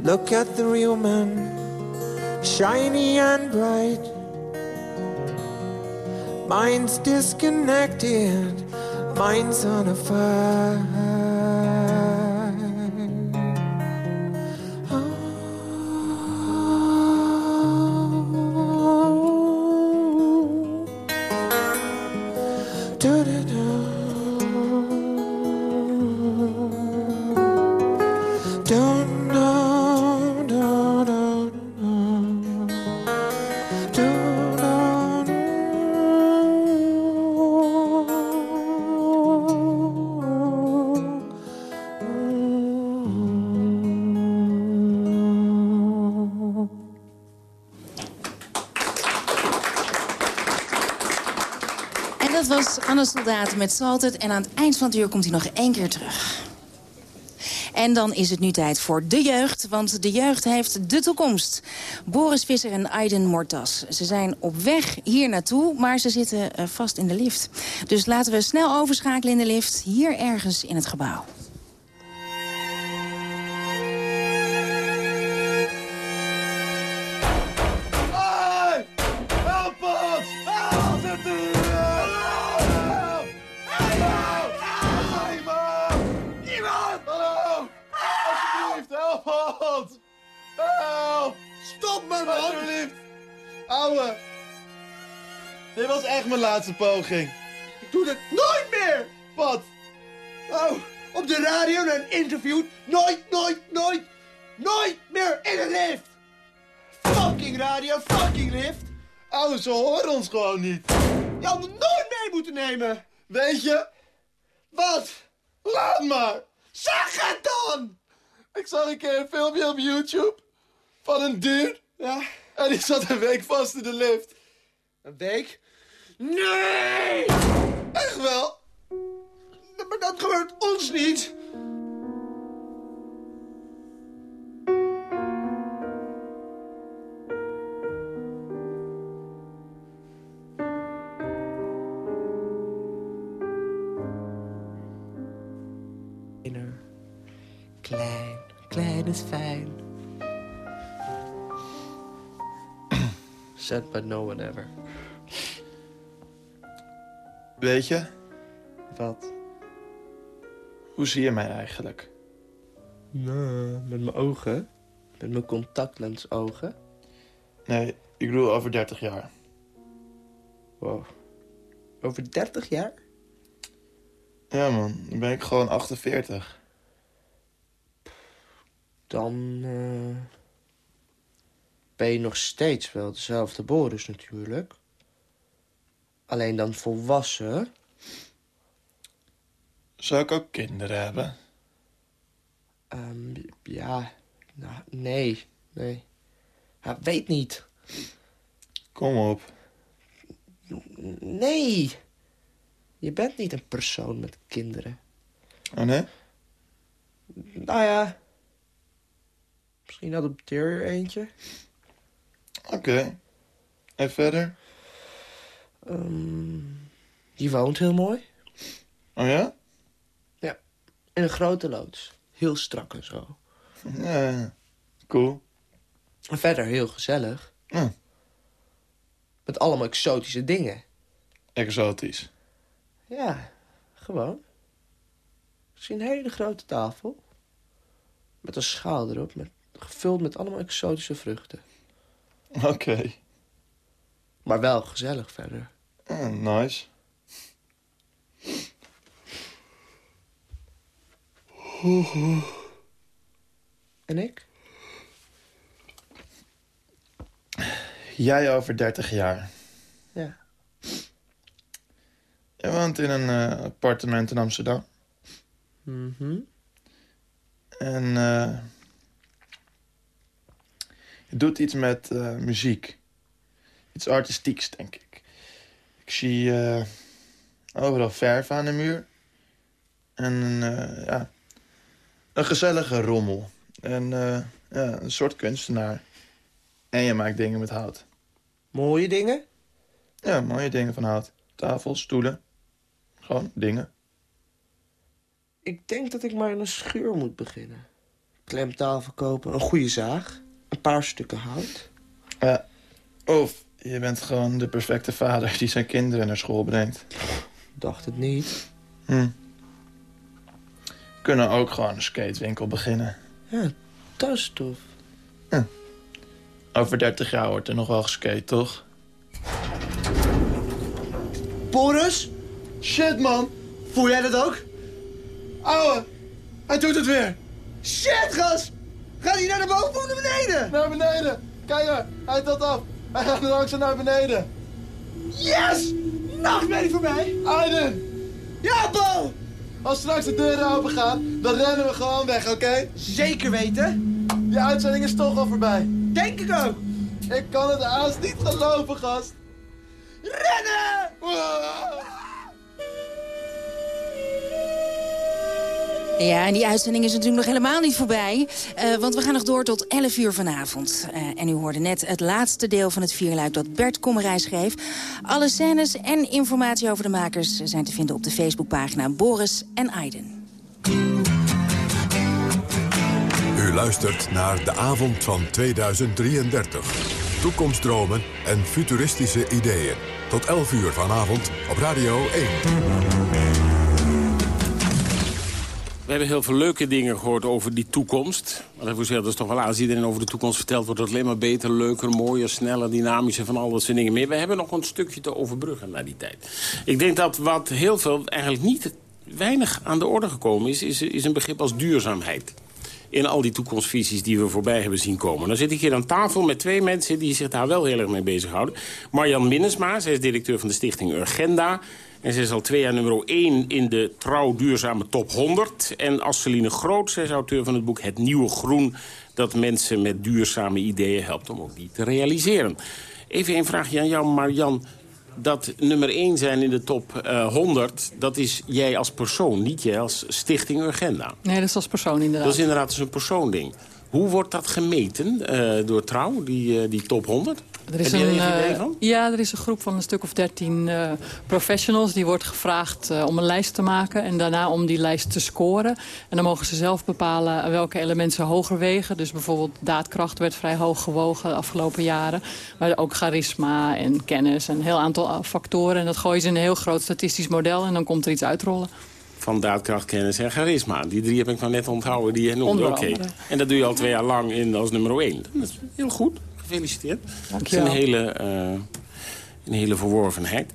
Look at the real man, shiny and bright. Mind's disconnected, mind's on a fire. Soldaten met Salted. En aan het eind van het uur komt hij nog één keer terug. En dan is het nu tijd voor de jeugd, want de jeugd heeft de toekomst. Boris Visser en Aiden Mortas. Ze zijn op weg hier naartoe, maar ze zitten eh, vast in de lift. Dus laten we snel overschakelen in de lift, hier ergens in het gebouw. Laatste poging. Ik doe dit nooit meer! Wat? Oh, op de radio naar een interview. Nooit, nooit, nooit, nooit meer in een lift! Fucking radio, fucking lift! Oh, ze horen ons gewoon niet. Je had me nooit mee moeten nemen. Weet je? Wat? Laat maar. Zeg het dan! Ik zag een keer een filmpje op YouTube van een dude. Ja. En die zat een week vast in de lift. Een week? Nee! Echt wel? Maar dat gebeurt ons niet. Klein, klein is fijn. Said but no one ever. Weet je, Wat? hoe zie je mij eigenlijk? Nou, met mijn ogen. Met mijn contactlensogen. Nee, ik bedoel over 30 jaar. Wow. Over 30 jaar? Ja man, dan ben ik gewoon 48. Dan eh, ben je nog steeds wel dezelfde Boris natuurlijk. Alleen dan volwassen. Zou ik ook kinderen hebben? Ehm, ja, nou, nee, nee. Ja, weet niet. Kom op. Nee. Je bent niet een persoon met kinderen. Oh nee? Nou ja. Misschien adopteer je er eentje. Oké. En verder? Ehm, die woont heel mooi. Oh ja? Ja. In een grote loods. Heel strak en zo. Ja, cool. En verder heel gezellig. Ja. Met allemaal exotische dingen. Exotisch. Ja, gewoon. Ik zie een hele grote tafel. Met een schaal erop, met, gevuld met allemaal exotische vruchten. Oké. Maar wel gezellig verder. Ah, nice. En ik? Jij over 30 jaar. Ja. Je woont in een eh, appartement in Amsterdam. Mhm. En eh, je doet iets met eh, muziek. Iets artistieks, denk ik. Ik zie eh, overal verf aan de muur. En een, ja, een gezellige rommel. En eh, ja, een soort kunstenaar. En je maakt dingen met hout. Mooie dingen? Ja, mooie dingen van hout. Tafels, stoelen. Gewoon dingen. Ik denk dat ik maar in een schuur moet beginnen. Klemtafel kopen, een goede zaag, een paar stukken hout. Ja. Of je bent gewoon de perfecte vader die zijn kinderen naar school brengt. Dacht het niet. Hm. Kunnen ook gewoon een skatewinkel beginnen. Ja, dat is tof. Over 30 jaar wordt er nog wel geskate, toch? Boris? Shit, man. Voel jij dat ook? Ouwe, hij doet het weer. Shit, gas! Gaat hij naar de boven of naar beneden? Naar beneden. Kijk er, hij telt af. Hij gaat nu langzaam naar beneden. Yes! Nachtmerrie voor mij! Aiden, Ja, Bo! als straks de deuren open gaan, dan rennen we gewoon weg, oké? Zeker weten. Je uitzending is toch al voorbij. Denk ik ook. Ik kan het haast niet geloven, gast. Rennen! Ja, en die uitzending is natuurlijk nog helemaal niet voorbij. eh, want we gaan nog door tot 11 uur vanavond. Eh, en u hoorde net het laatste deel van het vierluik dat Bert Kommerij schreef. Alle scènes en informatie over de makers zijn te vinden op de Facebookpagina Boris en Aiden. U luistert naar De Avond van 2033. Toekomstdromen en futuristische ideeën. Tot 11 uur vanavond op Radio 1. We hebben heel veel leuke dingen gehoord over die toekomst. Maar dat dat is toch wel aan. Als iedereen over de toekomst vertelt... wordt het alleen maar beter, leuker, mooier, sneller, dynamischer... van al dat soort dingen meer. We hebben nog een stukje te overbruggen naar die tijd. Ik denk dat wat heel veel eigenlijk niet weinig aan de orde gekomen is... is, is een begrip als duurzaamheid in al die toekomstvisies die we voorbij hebben zien komen. Dan zit ik hier aan tafel met twee mensen die zich daar wel heel erg mee bezighouden. Marjan Minnesma, zij is directeur van de stichting Urgenda... En ze is al twee jaar nummer 1 in de trouw duurzame top 100. En Asseline Groot, zij is auteur van het boek Het Nieuwe Groen... dat mensen met duurzame ideeën helpt om ook die te realiseren. Even een vraagje aan jou, Marian. Dat nummer 1 zijn in de top eh, 100, dat is jij als persoon, niet jij als stichting Urgenda. Nee, dat is als persoon inderdaad. Dat is inderdaad dus een persoonding. Hoe wordt dat gemeten eh, door Trouw, die, eh, die top 100? Er is Heb je een, eh, van? ja, er is een groep van een stuk of dertien professionals. Die wordt gevraagd om een lijst te maken en daarna om die lijst te scoren. En dan mogen ze zelf bepalen welke elementen ze hoger wegen. Dus bijvoorbeeld daadkracht werd vrij hoog gewogen de afgelopen jaren. Maar ook charisma en kennis en een heel aantal factoren. En dat gooien ze in een heel groot statistisch model en dan komt er iets uitrollen. Van daadkracht, kennis en charisma. Die drie heb ik nou net onthouden die je noemde. Oké. En dat doe je al twee jaar lang in als nummer 1. Dat is heel goed. Gefeliciteerd. Dat is een hele, eh, een hele verworvenheid.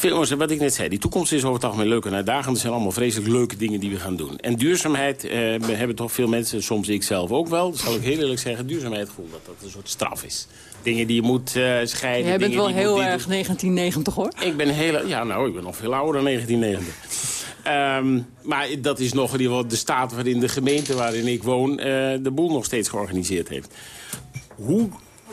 Veel, wat ik net zei, die toekomst is over het algemeen leuk en uitdagend. Er zijn allemaal vreselijk leuke dingen die we gaan doen. En duurzaamheid, eh, we hebben toch veel mensen, soms ik zelf ook wel... zal ik heel eerlijk zeggen, duurzaamheid voelt dat dat een soort straf is. Dingen die je moet eh, scheiden. Jij bent wel die heel erg 1990 hoor. ik ben heel... Ja, nou, ik ben nog veel ouder dan 1990. Ehm, maar dat is nog in ieder geval de staat waarin de gemeente waarin ik woon... eh, de boel nog steeds georganiseerd heeft. Hoe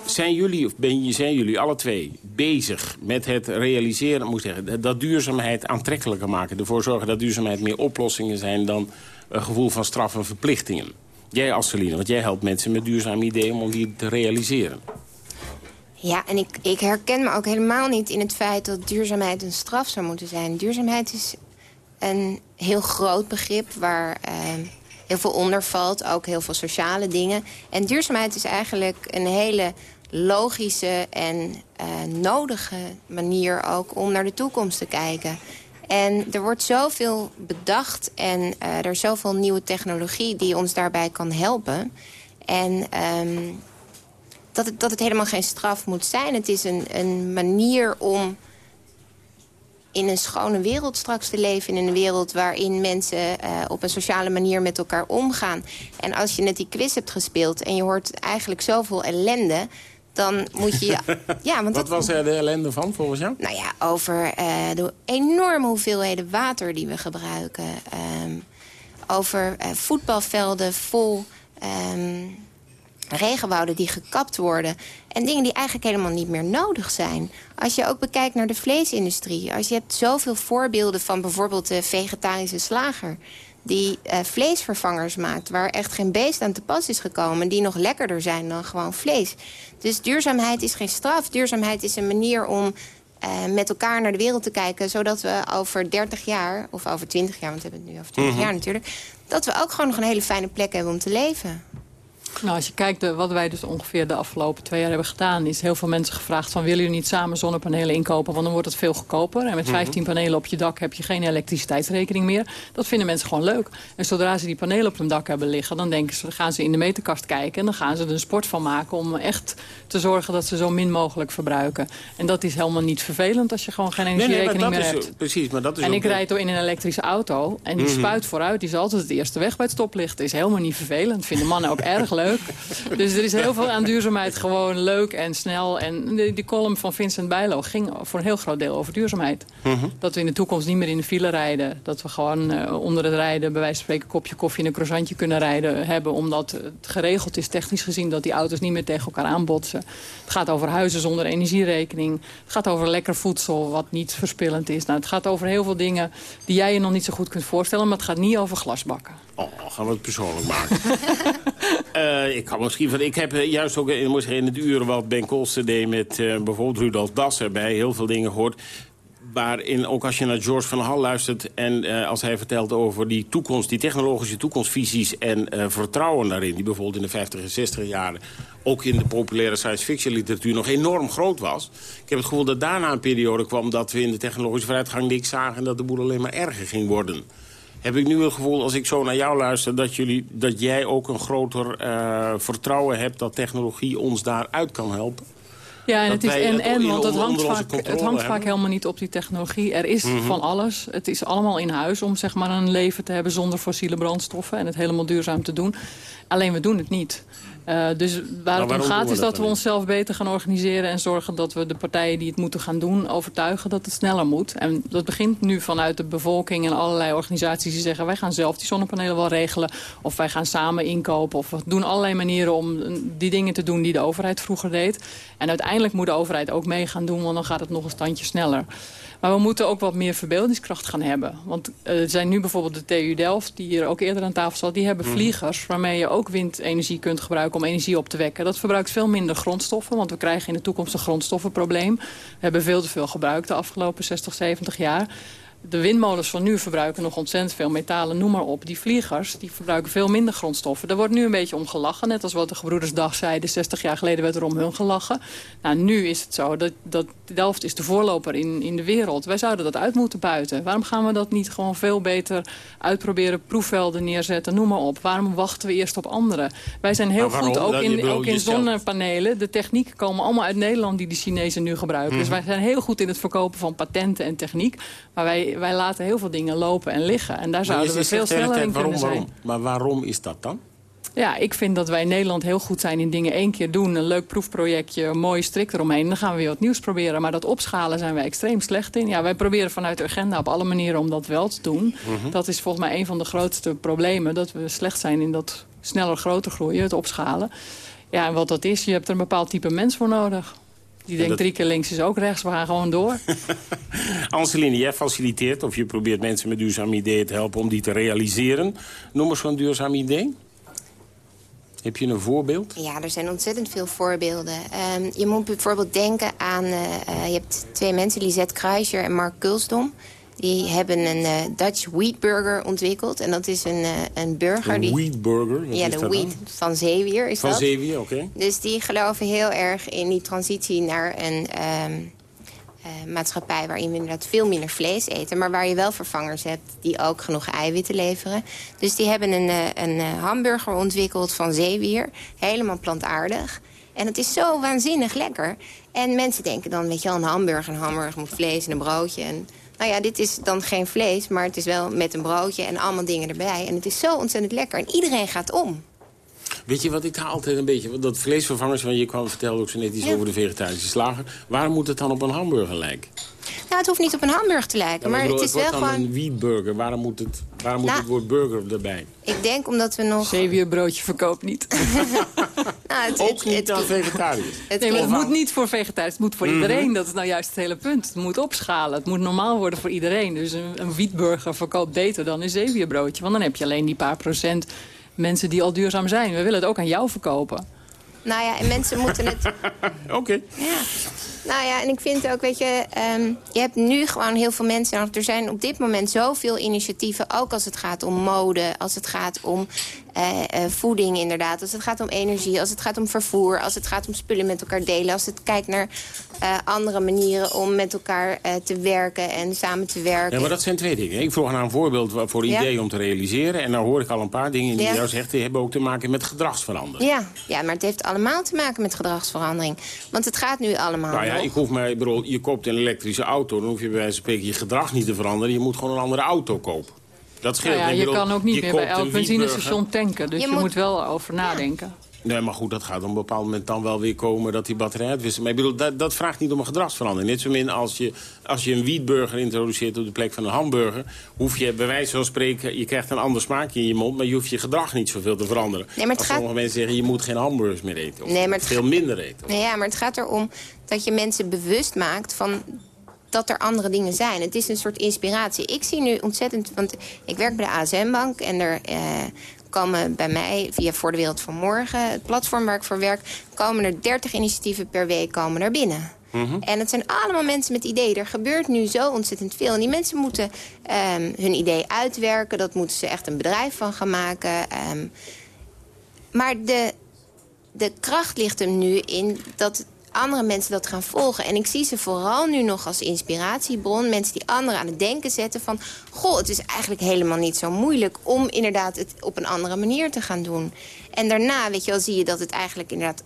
zijn jullie, of ben je, zijn jullie alle twee bezig met het realiseren... moet zeggen, dat duurzaamheid aantrekkelijker maken? Ervoor zorgen dat duurzaamheid meer oplossingen zijn... dan een gevoel van straf en verplichtingen? Jij als Celine, want jij helpt mensen met duurzame ideeën... om die te realiseren. Ja, en ik, ik herken me ook helemaal niet in het feit dat duurzaamheid een straf zou moeten zijn. Duurzaamheid is een heel groot begrip waar eh, heel veel onder valt. Ook heel veel sociale dingen. En duurzaamheid is eigenlijk een hele logische en eh, nodige manier ook om naar de toekomst te kijken. En er wordt zoveel bedacht en eh, er is zoveel nieuwe technologie die ons daarbij kan helpen. En ehm, dat, het, dat het helemaal geen straf moet zijn. Het is een, een manier om in een schone wereld straks te leven. In een wereld waarin mensen eh, op een sociale manier met elkaar omgaan. En als je net die quiz hebt gespeeld en je hoort eigenlijk zoveel ellende... dan moet je... ja, want Wat dat, was er de ellende van, volgens jou? nou ja, over eh, de enorme hoeveelheden water die we gebruiken. Ehm, over eh, voetbalvelden vol ehm, regenwouden die gekapt worden. En dingen die eigenlijk helemaal niet meer nodig zijn. Als je ook bekijkt naar de vleesindustrie. Als je hebt zoveel voorbeelden van bijvoorbeeld de vegetarische slager die eh, vleesvervangers maakt... waar echt geen beest aan te pas is gekomen... die nog lekkerder zijn dan gewoon vlees. Dus duurzaamheid is geen straf. Duurzaamheid is een manier om eh, met elkaar naar de wereld te kijken... zodat we over 30 jaar, of over 20 jaar... want we hebben het nu over 20 Mhm. jaar natuurlijk... dat we ook gewoon nog een hele fijne plek hebben om te leven. Nou, als je kijkt eh, wat wij dus ongeveer de afgelopen twee jaar hebben gedaan... is heel veel mensen gevraagd van willen jullie niet samen zonnepanelen inkopen... want dan wordt het veel goedkoper. En met Mhm. 15 panelen op je dak heb je geen elektriciteitsrekening meer. Dat vinden mensen gewoon leuk. En zodra ze die panelen op hun dak hebben liggen... dan denken ze, dan gaan ze in de meterkast kijken... en dan gaan ze er een sport van maken om echt te zorgen... dat ze zo min mogelijk verbruiken. En dat is helemaal niet vervelend als je gewoon geen Nee, nee, energierekening dat meer is, hebt. precies, maar dat is En ik rijd door in een elektrische auto en die Mhm. spuit vooruit. Die is altijd het eerste weg bij het stoplicht. is helemaal niet vervelend. Vinden mannen ook erg leuk. Dus er is heel veel aan duurzaamheid gewoon leuk en snel. En de, die column van Vincent Bijlo ging voor een heel groot deel over duurzaamheid. Mhm. Dat we in de toekomst niet meer in de file rijden. Dat we gewoon eh, onder het rijden, bij wijze van spreken, een kopje koffie en een croissantje kunnen rijden hebben. Omdat het geregeld is, technisch gezien, dat die auto's niet meer tegen elkaar aanbotsen. Het gaat over huizen zonder energierekening. Het gaat over lekker voedsel, wat niet verspillend is. Nou, het gaat over heel veel dingen die jij je nog niet zo goed kunt voorstellen. Maar het gaat niet over glasbakken. Oh, gaan we het persoonlijk maken. Eh, ik kan misschien van. Ik heb eh, juist ook moet zeggen, in het uur wat Ben Kolster deed met eh, bijvoorbeeld Rudolf Das erbij heel veel dingen gehoord. Waarin ook als je naar George van Hal luistert en eh, als hij vertelt over die toekomst, die technologische toekomstvisies en eh, vertrouwen daarin, die bijvoorbeeld in de 50 en 60 jaren ook in de populaire science fiction literatuur nog enorm groot was. Ik heb het gevoel dat daarna een periode kwam dat we in de technologische vooruitgang niks zagen en dat de boel alleen maar erger ging worden. Heb ik nu het gevoel, als ik zo naar jou luister... dat, jullie, dat jij ook een groter eh, vertrouwen hebt... dat technologie ons daaruit kan helpen? Ja, en Dat het is en en, want het hangt, vaak, het hangt vaak helemaal niet op die technologie. Er is Mhm. van alles. Het is allemaal in huis om zeg maar, een leven te hebben zonder fossiele brandstoffen... en het helemaal duurzaam te doen. Alleen we doen het niet. Eh, dus waar het om gaat is dat we onszelf beter gaan organiseren... en zorgen dat we de partijen die het moeten gaan doen overtuigen dat het sneller moet. En dat begint nu vanuit de bevolking en allerlei organisaties die zeggen... wij gaan zelf die zonnepanelen wel regelen of wij gaan samen inkopen... of we doen allerlei manieren om die dingen te doen die de overheid vroeger deed. En uiteindelijk moet de overheid ook mee gaan doen, want dan gaat het nog een standje sneller. Maar we moeten ook wat meer verbeeldingskracht gaan hebben. Want eh, er zijn nu bijvoorbeeld de TU Delft, die hier ook eerder aan tafel zat... die hebben Mhm. vliegers waarmee je ook windenergie kunt gebruiken om energie op te wekken. Dat verbruikt veel minder grondstoffen, want we krijgen in de toekomst een grondstoffenprobleem. We hebben veel te veel gebruikt de afgelopen 60, 70 jaar. De windmolens van nu verbruiken nog ontzettend veel metalen, noem maar op. Die vliegers die verbruiken veel minder grondstoffen. Daar wordt nu een beetje om gelachen. Net als wat de Gebroedersdag zeiden, 60 jaar geleden werd er om hun gelachen. Nou, nu is het zo dat, dat Delft is de voorloper in, in de wereld. Wij zouden dat uit moeten buiten. Waarom gaan we dat niet gewoon veel beter uitproberen, proefvelden neerzetten, noem maar op. Waarom wachten we eerst op anderen? Wij zijn heel goed, ook je in, ook in zonnepanelen. De technieken komen allemaal uit Nederland die de Chinezen nu gebruiken. Dus Mhm. wij zijn heel goed in het verkopen van patenten en techniek. Maar wij, wij laten heel veel dingen lopen en liggen. En daar zouden je we veel sneller in tijd kunnen waarom, zijn. waarom. Maar waarom is dat dan? Ja, ik vind dat wij in Nederland heel goed zijn in dingen één keer doen. Een leuk proefprojectje, een mooie strik eromheen. Dan gaan we weer wat nieuws proberen. Maar dat opschalen zijn wij extreem slecht in. Ja, wij proberen vanuit de agenda op alle manieren om dat wel te doen. Mhm. Dat is volgens mij een van de grootste problemen. Dat we slecht zijn in dat sneller groter groeien, het opschalen. Ja, en wat dat is, je hebt er een bepaald type mens voor nodig. Die denkt dat- drie keer links is ook rechts, we gaan gewoon door. Anseline, jij faciliteert of je probeert mensen met duurzame ideeën te helpen om die te realiseren. Noem eens zo'n duurzaam idee. Heb je een voorbeeld? Ja, er zijn ontzettend veel voorbeelden. Ehm, je moet bijvoorbeeld denken aan... eh, eh, je hebt twee mensen, Lisette Kruijscher en Mark Kulsdom. Die hebben een eh, Dutch Wheat Burger ontwikkeld. En dat is een, eh, een burger Een die... wheat burger? Wat ja, de wheat dan? van zeewier is Van dat. zeewier, oké. Dus die geloven heel erg in die transitie naar een ehm, eh, maatschappij... waarin we inderdaad veel minder vlees eten... maar waar je wel vervangers hebt die ook genoeg eiwitten leveren. Dus die hebben een, een hamburger ontwikkeld van zeewier. Helemaal plantaardig. En het is zo waanzinnig lekker. En mensen denken dan, weet je wel, een hamburger... een hamburger moet vlees en een broodje... En, nou ja, dit is dan geen vlees, maar het is wel met een broodje en allemaal dingen erbij. En het is zo ontzettend lekker. En iedereen gaat om. Weet je wat ik daar altijd een beetje... Dat vleesvervangers, want je kwam vertelde ook zo net iets Ja. over de vegetarische slager. Waarom moet het dan op een hamburger lijken? Nou, het hoeft niet op een hamburger te lijken, Ja, maar bedoel, het is wel gewoon... een wheatburger. Waarom moet het, waarom moet Nou, het woord burger erbij? Ik denk omdat we nog... Zeewierbroodje verkoopt niet. Nou, het, Ook niet aan vegetariërs. Het nee, maar het moet niet voor vegetariërs, het moet voor Mhm. iedereen. Dat is nou juist het hele punt. Het moet opschalen, het moet normaal worden voor iedereen. Dus een, een wietburger verkoopt beter dan een zeewierbroodje. Want dan heb je alleen die paar procent mensen die al duurzaam zijn. We willen het ook aan jou verkopen. Nou ja, en mensen moeten het... Oké. Ja. Nou ja, en ik vind ook, weet je, ehm, je hebt nu gewoon heel veel mensen nodig. Er zijn op dit moment zoveel initiatieven, ook als het gaat om mode, als het gaat om eh, eh, voeding inderdaad, als het gaat om energie, als het gaat om vervoer, als het gaat om spullen met elkaar delen, als het kijkt naar eh, andere manieren om met elkaar te werken en samen te werken. Ja, maar dat zijn twee dingen. Ik vroeg naar een voorbeeld voor Ja. idee om te realiseren. En dan hoor ik al een paar dingen die Ja. jou zegt... die hebben ook te maken met gedragsverandering. Ja, ja, maar het heeft allemaal te maken met gedragsverandering. Want het gaat nu allemaal Nou ja, ik hoef mij, ik bedoel, je koopt een elektrische auto... dan hoef je bij wijze van spreken je gedrag niet te veranderen. Je moet gewoon een andere auto kopen. Dat scheelt. Nou ja, je bedoel, kan ook niet meer bij elk een benzinestation tanken. Dus Je je, moet- moet... wel over nadenken. Nee, maar goed, dat gaat op een bepaald moment dan wel weer komen... dat die batterij uitwisselt. Maar ik bedoel, dat, dat vraagt niet om een gedragsverandering. Net zo min als je, als je een wietburger introduceert op de plek van een hamburger... hoef je bij wijze van spreken... je krijgt een ander smaakje in je mond... maar je hoeft je gedrag niet zoveel te veranderen. Nee, maar het als gaat- sommige mensen zeggen, je moet geen hamburgers meer eten. Of Nee, maar het veel minder eten. Nou ja, maar het gaat erom dat je mensen bewust maakt van dat er andere dingen zijn. Het is een soort inspiratie. Ik zie nu ontzettend... Want ik werk bij de ASM-bank en er... Eh, komen bij mij via Voor de Wereld van Morgen, het platform waar ik voor werk... komen er 30 initiatieven per week komen er binnen. En het zijn allemaal mensen met ideeën. Er gebeurt nu zo ontzettend veel. En die mensen moeten ehm, hun idee uitwerken. Dat moeten ze echt een bedrijf van gaan maken. Ehm, maar de, de kracht ligt hem nu in dat andere mensen dat gaan volgen. En ik zie ze vooral nu nog als inspiratiebron. Mensen die anderen aan het denken zetten van... goh, het is eigenlijk helemaal niet zo moeilijk... om inderdaad het op een andere manier te gaan doen. En daarna, weet je wel, zie je dat het eigenlijk inderdaad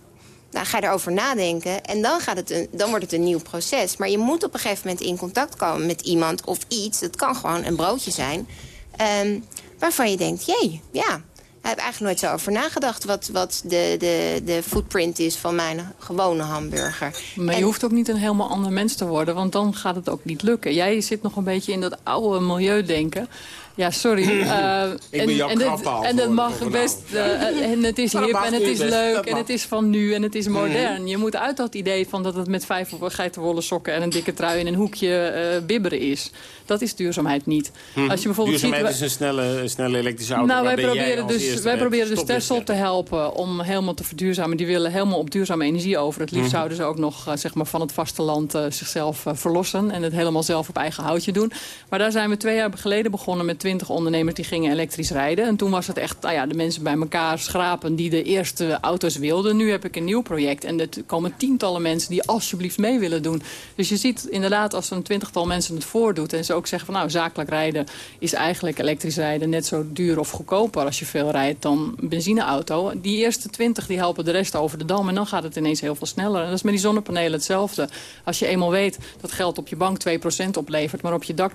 Dan ga je erover nadenken en dan, gaat het een, dan wordt het een nieuw proces. Maar je moet op een gegeven moment in contact komen met iemand of iets. Het kan gewoon een broodje zijn. ehm, waarvan je denkt, jee, ja, ik heb eigenlijk nooit zo over nagedacht... wat, wat de, de, de footprint is van mijn gewone hamburger. Maar je hoeft ook niet een helemaal ander mens te worden, want dan gaat het ook niet lukken. Jij zit nog een beetje in dat oude milieudenken. Ja, sorry. eh, Ik ben jouw en, dat- krappaal en dat mag best. eh, en het is hip en het is leuk en het is van nu en het is modern. Je moet uit dat idee van dat het met vijf geitenwolle sokken en een dikke trui in een hoekje eh, bibberen is. Dat is duurzaamheid niet. Hm. Als je bijvoorbeeld ziet, Duurzaamheid is een snelle, snelle elektrische auto. nou, wij jij proberen dus, wij proberen dus Texel te helpen om helemaal te verduurzamen. Die willen helemaal op duurzame energie over. Het liefst Mhm. zouden ze ook nog eh, zeg maar van het vasteland eh, zichzelf eh, verlossen. En het helemaal zelf op eigen houtje doen. Maar daar zijn we twee jaar geleden begonnen met twintig ondernemers die gingen elektrisch rijden. En toen was het echt nou ja, de mensen bij elkaar schrapen die de eerste auto's wilden. Nu heb ik een nieuw project. En er komen tientallen mensen die alsjeblieft mee willen doen. Dus je ziet inderdaad als een twintigtal mensen het voordoet. En ze ook zeggen van nou zakelijk rijden is eigenlijk elektrisch rijden net zo duur of goedkoper als je veel rijdt dan een benzineauto. Die eerste twintig die helpen de rest over de dam en dan gaat het ineens heel veel sneller. En dat is met die zonnepanelen hetzelfde. Als je eenmaal weet dat geld op je bank 2% oplevert, maar op je dak 13%.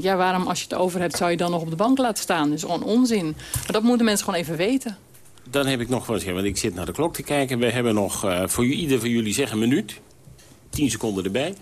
Ja, waarom als je het over hebt zou je dan nog op de bank laten staan? Dat is gewoon onzin. Maar dat moeten mensen gewoon even weten. Dan heb ik nog wat, want ik zit naar de klok te kijken. We hebben nog eh, voor ieder van jullie zeg een minuut. 10 seconden erbij.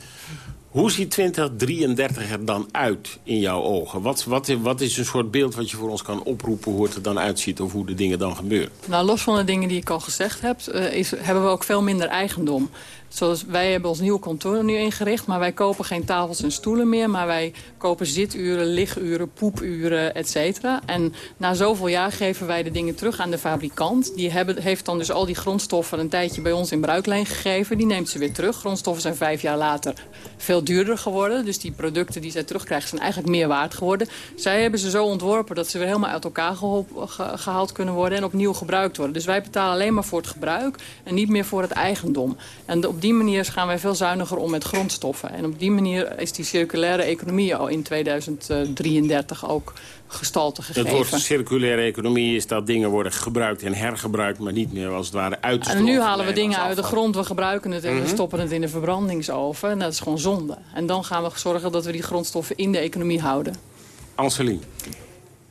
Hoe ziet 2033 er dan uit in jouw ogen? Wat, wat, wat is een soort beeld wat je voor ons kan oproepen... hoe het er dan uitziet of hoe de dingen dan gebeuren? Nou, los van de dingen die ik al gezegd heb, eh, is, hebben we ook veel minder eigendom. Zoals wij hebben ons nieuwe kantoor nu ingericht, maar wij kopen geen tafels en stoelen meer. Maar wij kopen zituren, liguren, poepuren, et cetera. En na zoveel jaar geven wij de dingen terug aan de fabrikant. Die hebben, heeft dan dus al die grondstoffen een tijdje bij ons in bruikleen gegeven. Die neemt ze weer terug. Grondstoffen zijn vijf jaar later veel duurder geworden. Dus die producten die zij terugkrijgen zijn eigenlijk meer waard geworden. Zij hebben ze zo ontworpen dat ze weer helemaal uit elkaar gehaald kunnen worden en opnieuw gebruikt worden. Dus wij betalen alleen maar voor het gebruik en niet meer voor het eigendom. En op die manier gaan wij veel zuiniger om met grondstoffen. En op die manier is die circulaire economie al in 2033 ook gestalte Het gegeven. woord circulaire economie is dat dingen worden gebruikt en hergebruikt... maar niet meer als het ware uit te En nu halen we dingen uit de grond, we gebruiken het en we Mhm. stoppen het in de verbrandingsoven. En dat is gewoon zonde. En dan gaan we zorgen dat we die grondstoffen in de economie houden. Anselien.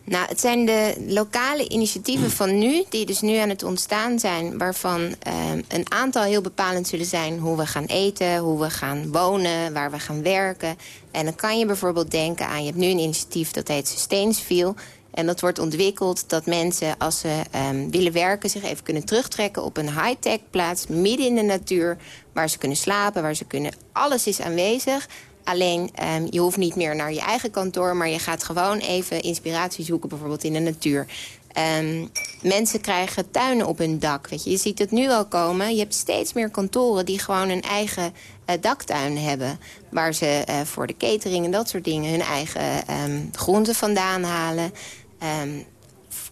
Nou, het zijn de lokale initiatieven van nu, die dus nu aan het ontstaan zijn... waarvan ehm, een aantal heel bepalend zullen zijn hoe we gaan eten, hoe we gaan wonen, waar we gaan werken. En dan kan je bijvoorbeeld denken aan, je hebt nu een initiatief dat heet Sustainfeel... En dat wordt ontwikkeld dat mensen, als ze ehm, willen werken... zich even kunnen terugtrekken op een high-tech plaats... midden in de natuur, waar ze kunnen slapen, waar ze kunnen... Alles is aanwezig. Alleen, ehm, je hoeft niet meer naar je eigen kantoor... maar je gaat gewoon even inspiratie zoeken, bijvoorbeeld in de natuur. Ehm, mensen krijgen tuinen op hun dak. Weet je. je ziet het nu al komen. Je hebt steeds meer kantoren die gewoon een eigen eh, daktuin hebben. Waar ze eh, voor de catering en dat soort dingen... hun eigen ehm, groenten vandaan halen. Ehm,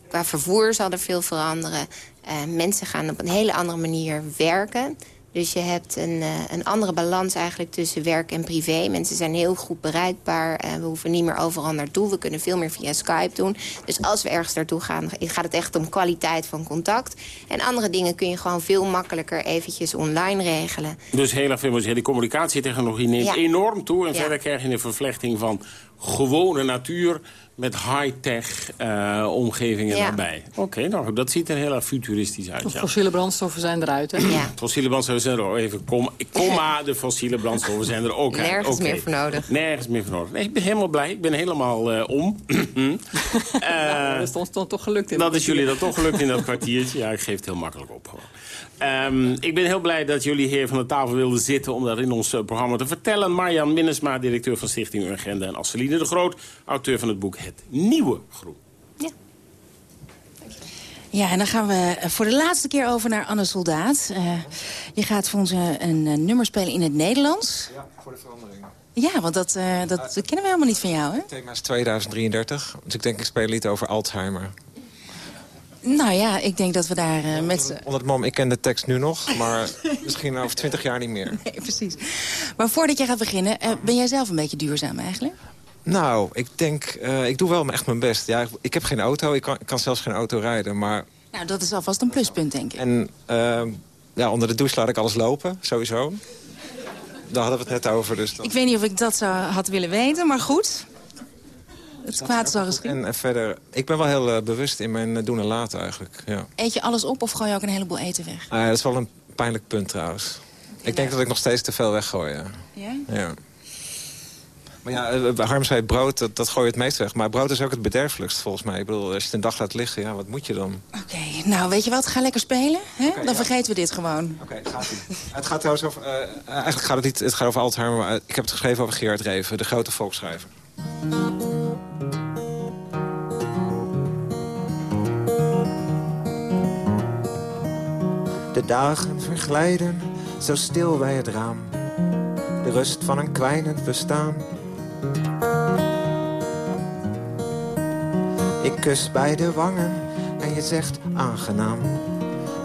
qua vervoer zal er veel veranderen. Mensen gaan op een hele andere manier werken. Dus je hebt een, eh, een andere balans eigenlijk tussen werk en privé. Mensen zijn heel goed bereikbaar. We hoeven niet meer overal naartoe. We kunnen veel meer via Skype doen. Dus als we ergens naartoe gaan, gaat het echt om kwaliteit van contact. En andere dingen kun je gewoon veel makkelijker eventjes online regelen. Dus heel erg veel de communicatietechnologie neemt Ja. enorm toe. En Ja. verder krijg je een vervlechting van gewone natuur... met high-tech eh, omgevingen Ja. erbij. Oké, nou, dat ziet er heel erg futuristisch uit. De Ja. fossiele brandstoffen zijn eruit, hè? Ja. Fossiele brandstoffen zijn er ook even, komma, komma, de fossiele brandstoffen zijn er ook uit. Nergens meer voor nodig. Nergens meer voor nodig. Nee, ik ben helemaal blij, ik ben helemaal eh, om. Nou, dat is ons dan toch gelukt in Dat het is jullie dan toch gelukt in dat kwartiertje. Ja, ik geef het heel makkelijk op. Gewoon. Ehm, ik ben heel blij dat jullie hier van de tafel wilden zitten... om dat in ons eh, programma te vertellen. Marjan Minnesma, directeur van Stichting Urgenda... en Asseline de Groot, auteur van het boek Het Nieuwe Groen. Ja, en dan gaan we eh, voor de laatste keer over naar Anne Soldaat. Eh, je gaat voor ons een, eh, nummer spelen in het Nederlands. Ja, voor de verandering. Ja, want dat, eh, dat kennen we helemaal niet van jou, hè? Het thema is 2033, dus ik denk ik speel een lied over Alzheimer. Nou ja, ik denk dat we daar eh, met het mom, ik ken de tekst nu nog, maar misschien over 20 jaar niet meer. Nee, precies. Maar voordat jij gaat beginnen, eh, ben jij zelf een beetje duurzaam eigenlijk? Nou, ik denk, eh, ik doe wel echt mijn best. Ja, ik, ik heb geen auto, ik kan, ik kan zelfs geen auto rijden, maar... Nou, dat is alvast een pluspunt, denk ik. En eh, ja, onder de douche laat ik alles lopen, sowieso. Daar hadden we het net over. Dus dan... Ik weet niet of ik dat zou had willen weten, maar goed. Het kwaad is al geschieden. En, en verder, ik ben wel heel eh, bewust in mijn eh, doen en laten eigenlijk. Ja. Eet je alles op of gooi je ook een heleboel eten weg? Ah, dat is wel een pijnlijk punt trouwens. Ik denk dat ik nog steeds te veel weggooi, ja. Ja? ja. Maar ja, eh, Harm zei brood, dat, dat gooi je het meest weg. Maar brood is ook het bederfelijkst volgens mij. Ik bedoel, als je het een dag laat liggen, ja, wat moet je dan? Oké, nou weet je wat? Ga lekker spelen. Hè? Dan vergeten we dit gewoon. Oké, gaat ie. Het gaat trouwens over... eh, eigenlijk gaat het niet het gaat over Alzheimer, maar ik heb het geschreven over Gerard Reven, de grote volksschrijver. Dagen verglijden zo stil bij het raam. De rust van een kwijnend bestaan. Ik kus beide wangen en je zegt aangenaam.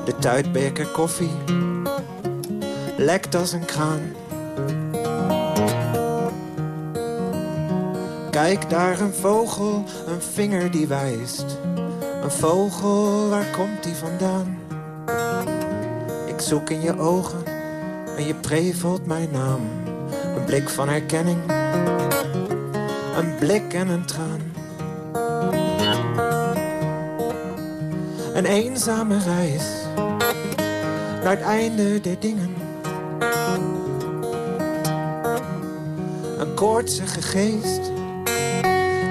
De tuitbeker koffie lekt als een kraan. Kijk daar een vogel, een vinger die wijst. Een vogel, waar komt die vandaan? Zoek in je ogen en je prevelt mijn naam. Een blik van herkenning, een blik en een traan. Een eenzame reis naar het einde der dingen. Een koortsige geest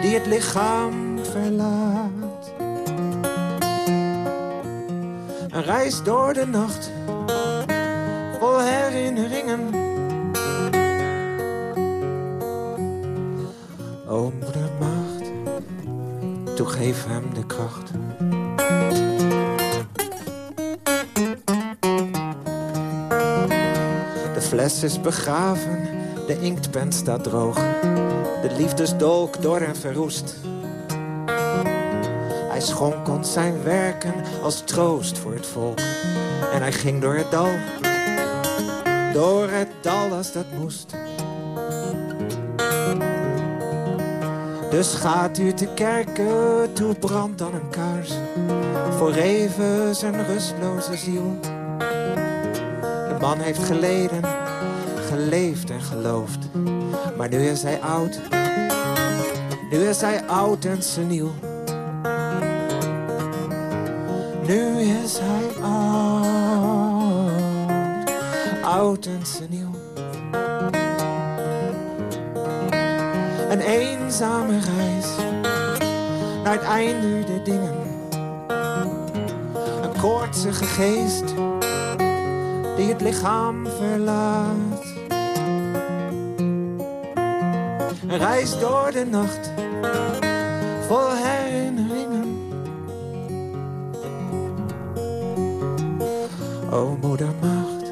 die het lichaam verlaat. Een reis door de nacht, toegeef hem de kracht. De fles is begraven, de inktpen staat droog. De liefdesdolk door en verroest. Hij schonk ons zijn werken als troost voor het volk. En hij ging door het dal, door het dal als dat moest. Dus gaat u te kerken, toe brandt dan een kaars. Voor even zijn rustloze ziel. De man heeft geleden, geleefd en geloofd. Maar nu is hij oud, nu is hij oud en seniel. Nu is hij oud, oud en seniel. Een eenzame reis naar het einde der dingen. Een koortsige geest die het lichaam verlaat. Een reis door de nacht, vol herinneringen. O moeder maagd,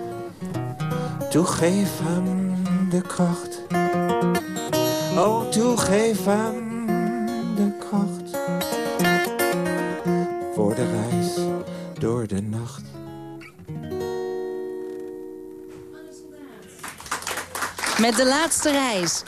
toegeef hem de kracht. O toegeef hem de kracht. Voor de reis door de nacht. Met de laatste reis.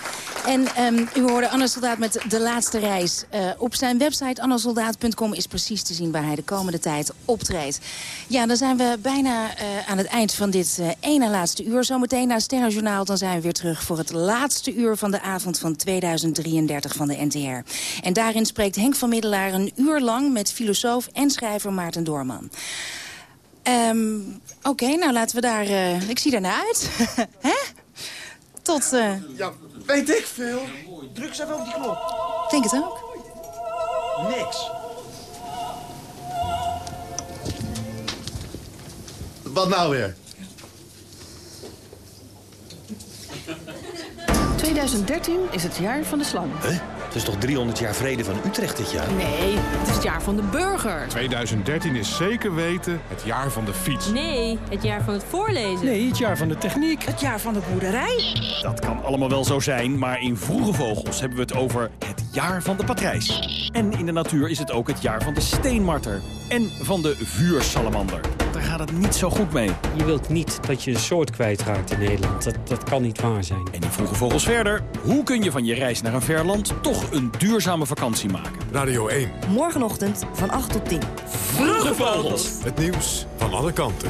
En ehm, u hoorde Anne Soldaat met de laatste reis. Eh, op zijn website annesoldaat.com is precies te zien waar hij de komende tijd optreedt. Ja, dan zijn we bijna eh, aan het eind van dit eh, ene laatste uur. Zometeen na Sterrenjournaal dan zijn we weer terug voor het laatste uur van de avond van 2033 van de NTR. En daarin spreekt Henk van Middelaar een uur lang met filosoof en schrijver Maarten Doorman. Ehm, Oké, nou laten we daar... ik zie daarnaar uit. Hè? Tot... Ja, weet ik veel. Druk even op die knop. denk het ook. Niks. Wat nou weer? 2013 is het jaar van de slang. Hè? Het is toch 300 jaar vrede van Utrecht dit jaar? Nee, het is het jaar van de burger. 2013 is zeker weten het jaar van de fiets. Nee, het jaar van het voorlezen. Nee, het jaar van de techniek. Het jaar van de boerderij. Dat kan allemaal wel zo zijn, maar in Vroege Vogels hebben we het over het jaar van de patrijs. En in de natuur is het ook het jaar van de steenmarter en van de vuursalamander. Daar gaat het niet zo goed mee. Je wilt niet dat je een soort kwijtraakt in Nederland. Dat, dat kan niet waar zijn. En in Vroege Vogels verder, hoe kun je van je reis naar een ver land toch een duurzame vakantie maken? Radio 1. Morgenochtend van 8 tot 10. Vroege Vogels. Het nieuws van alle kanten.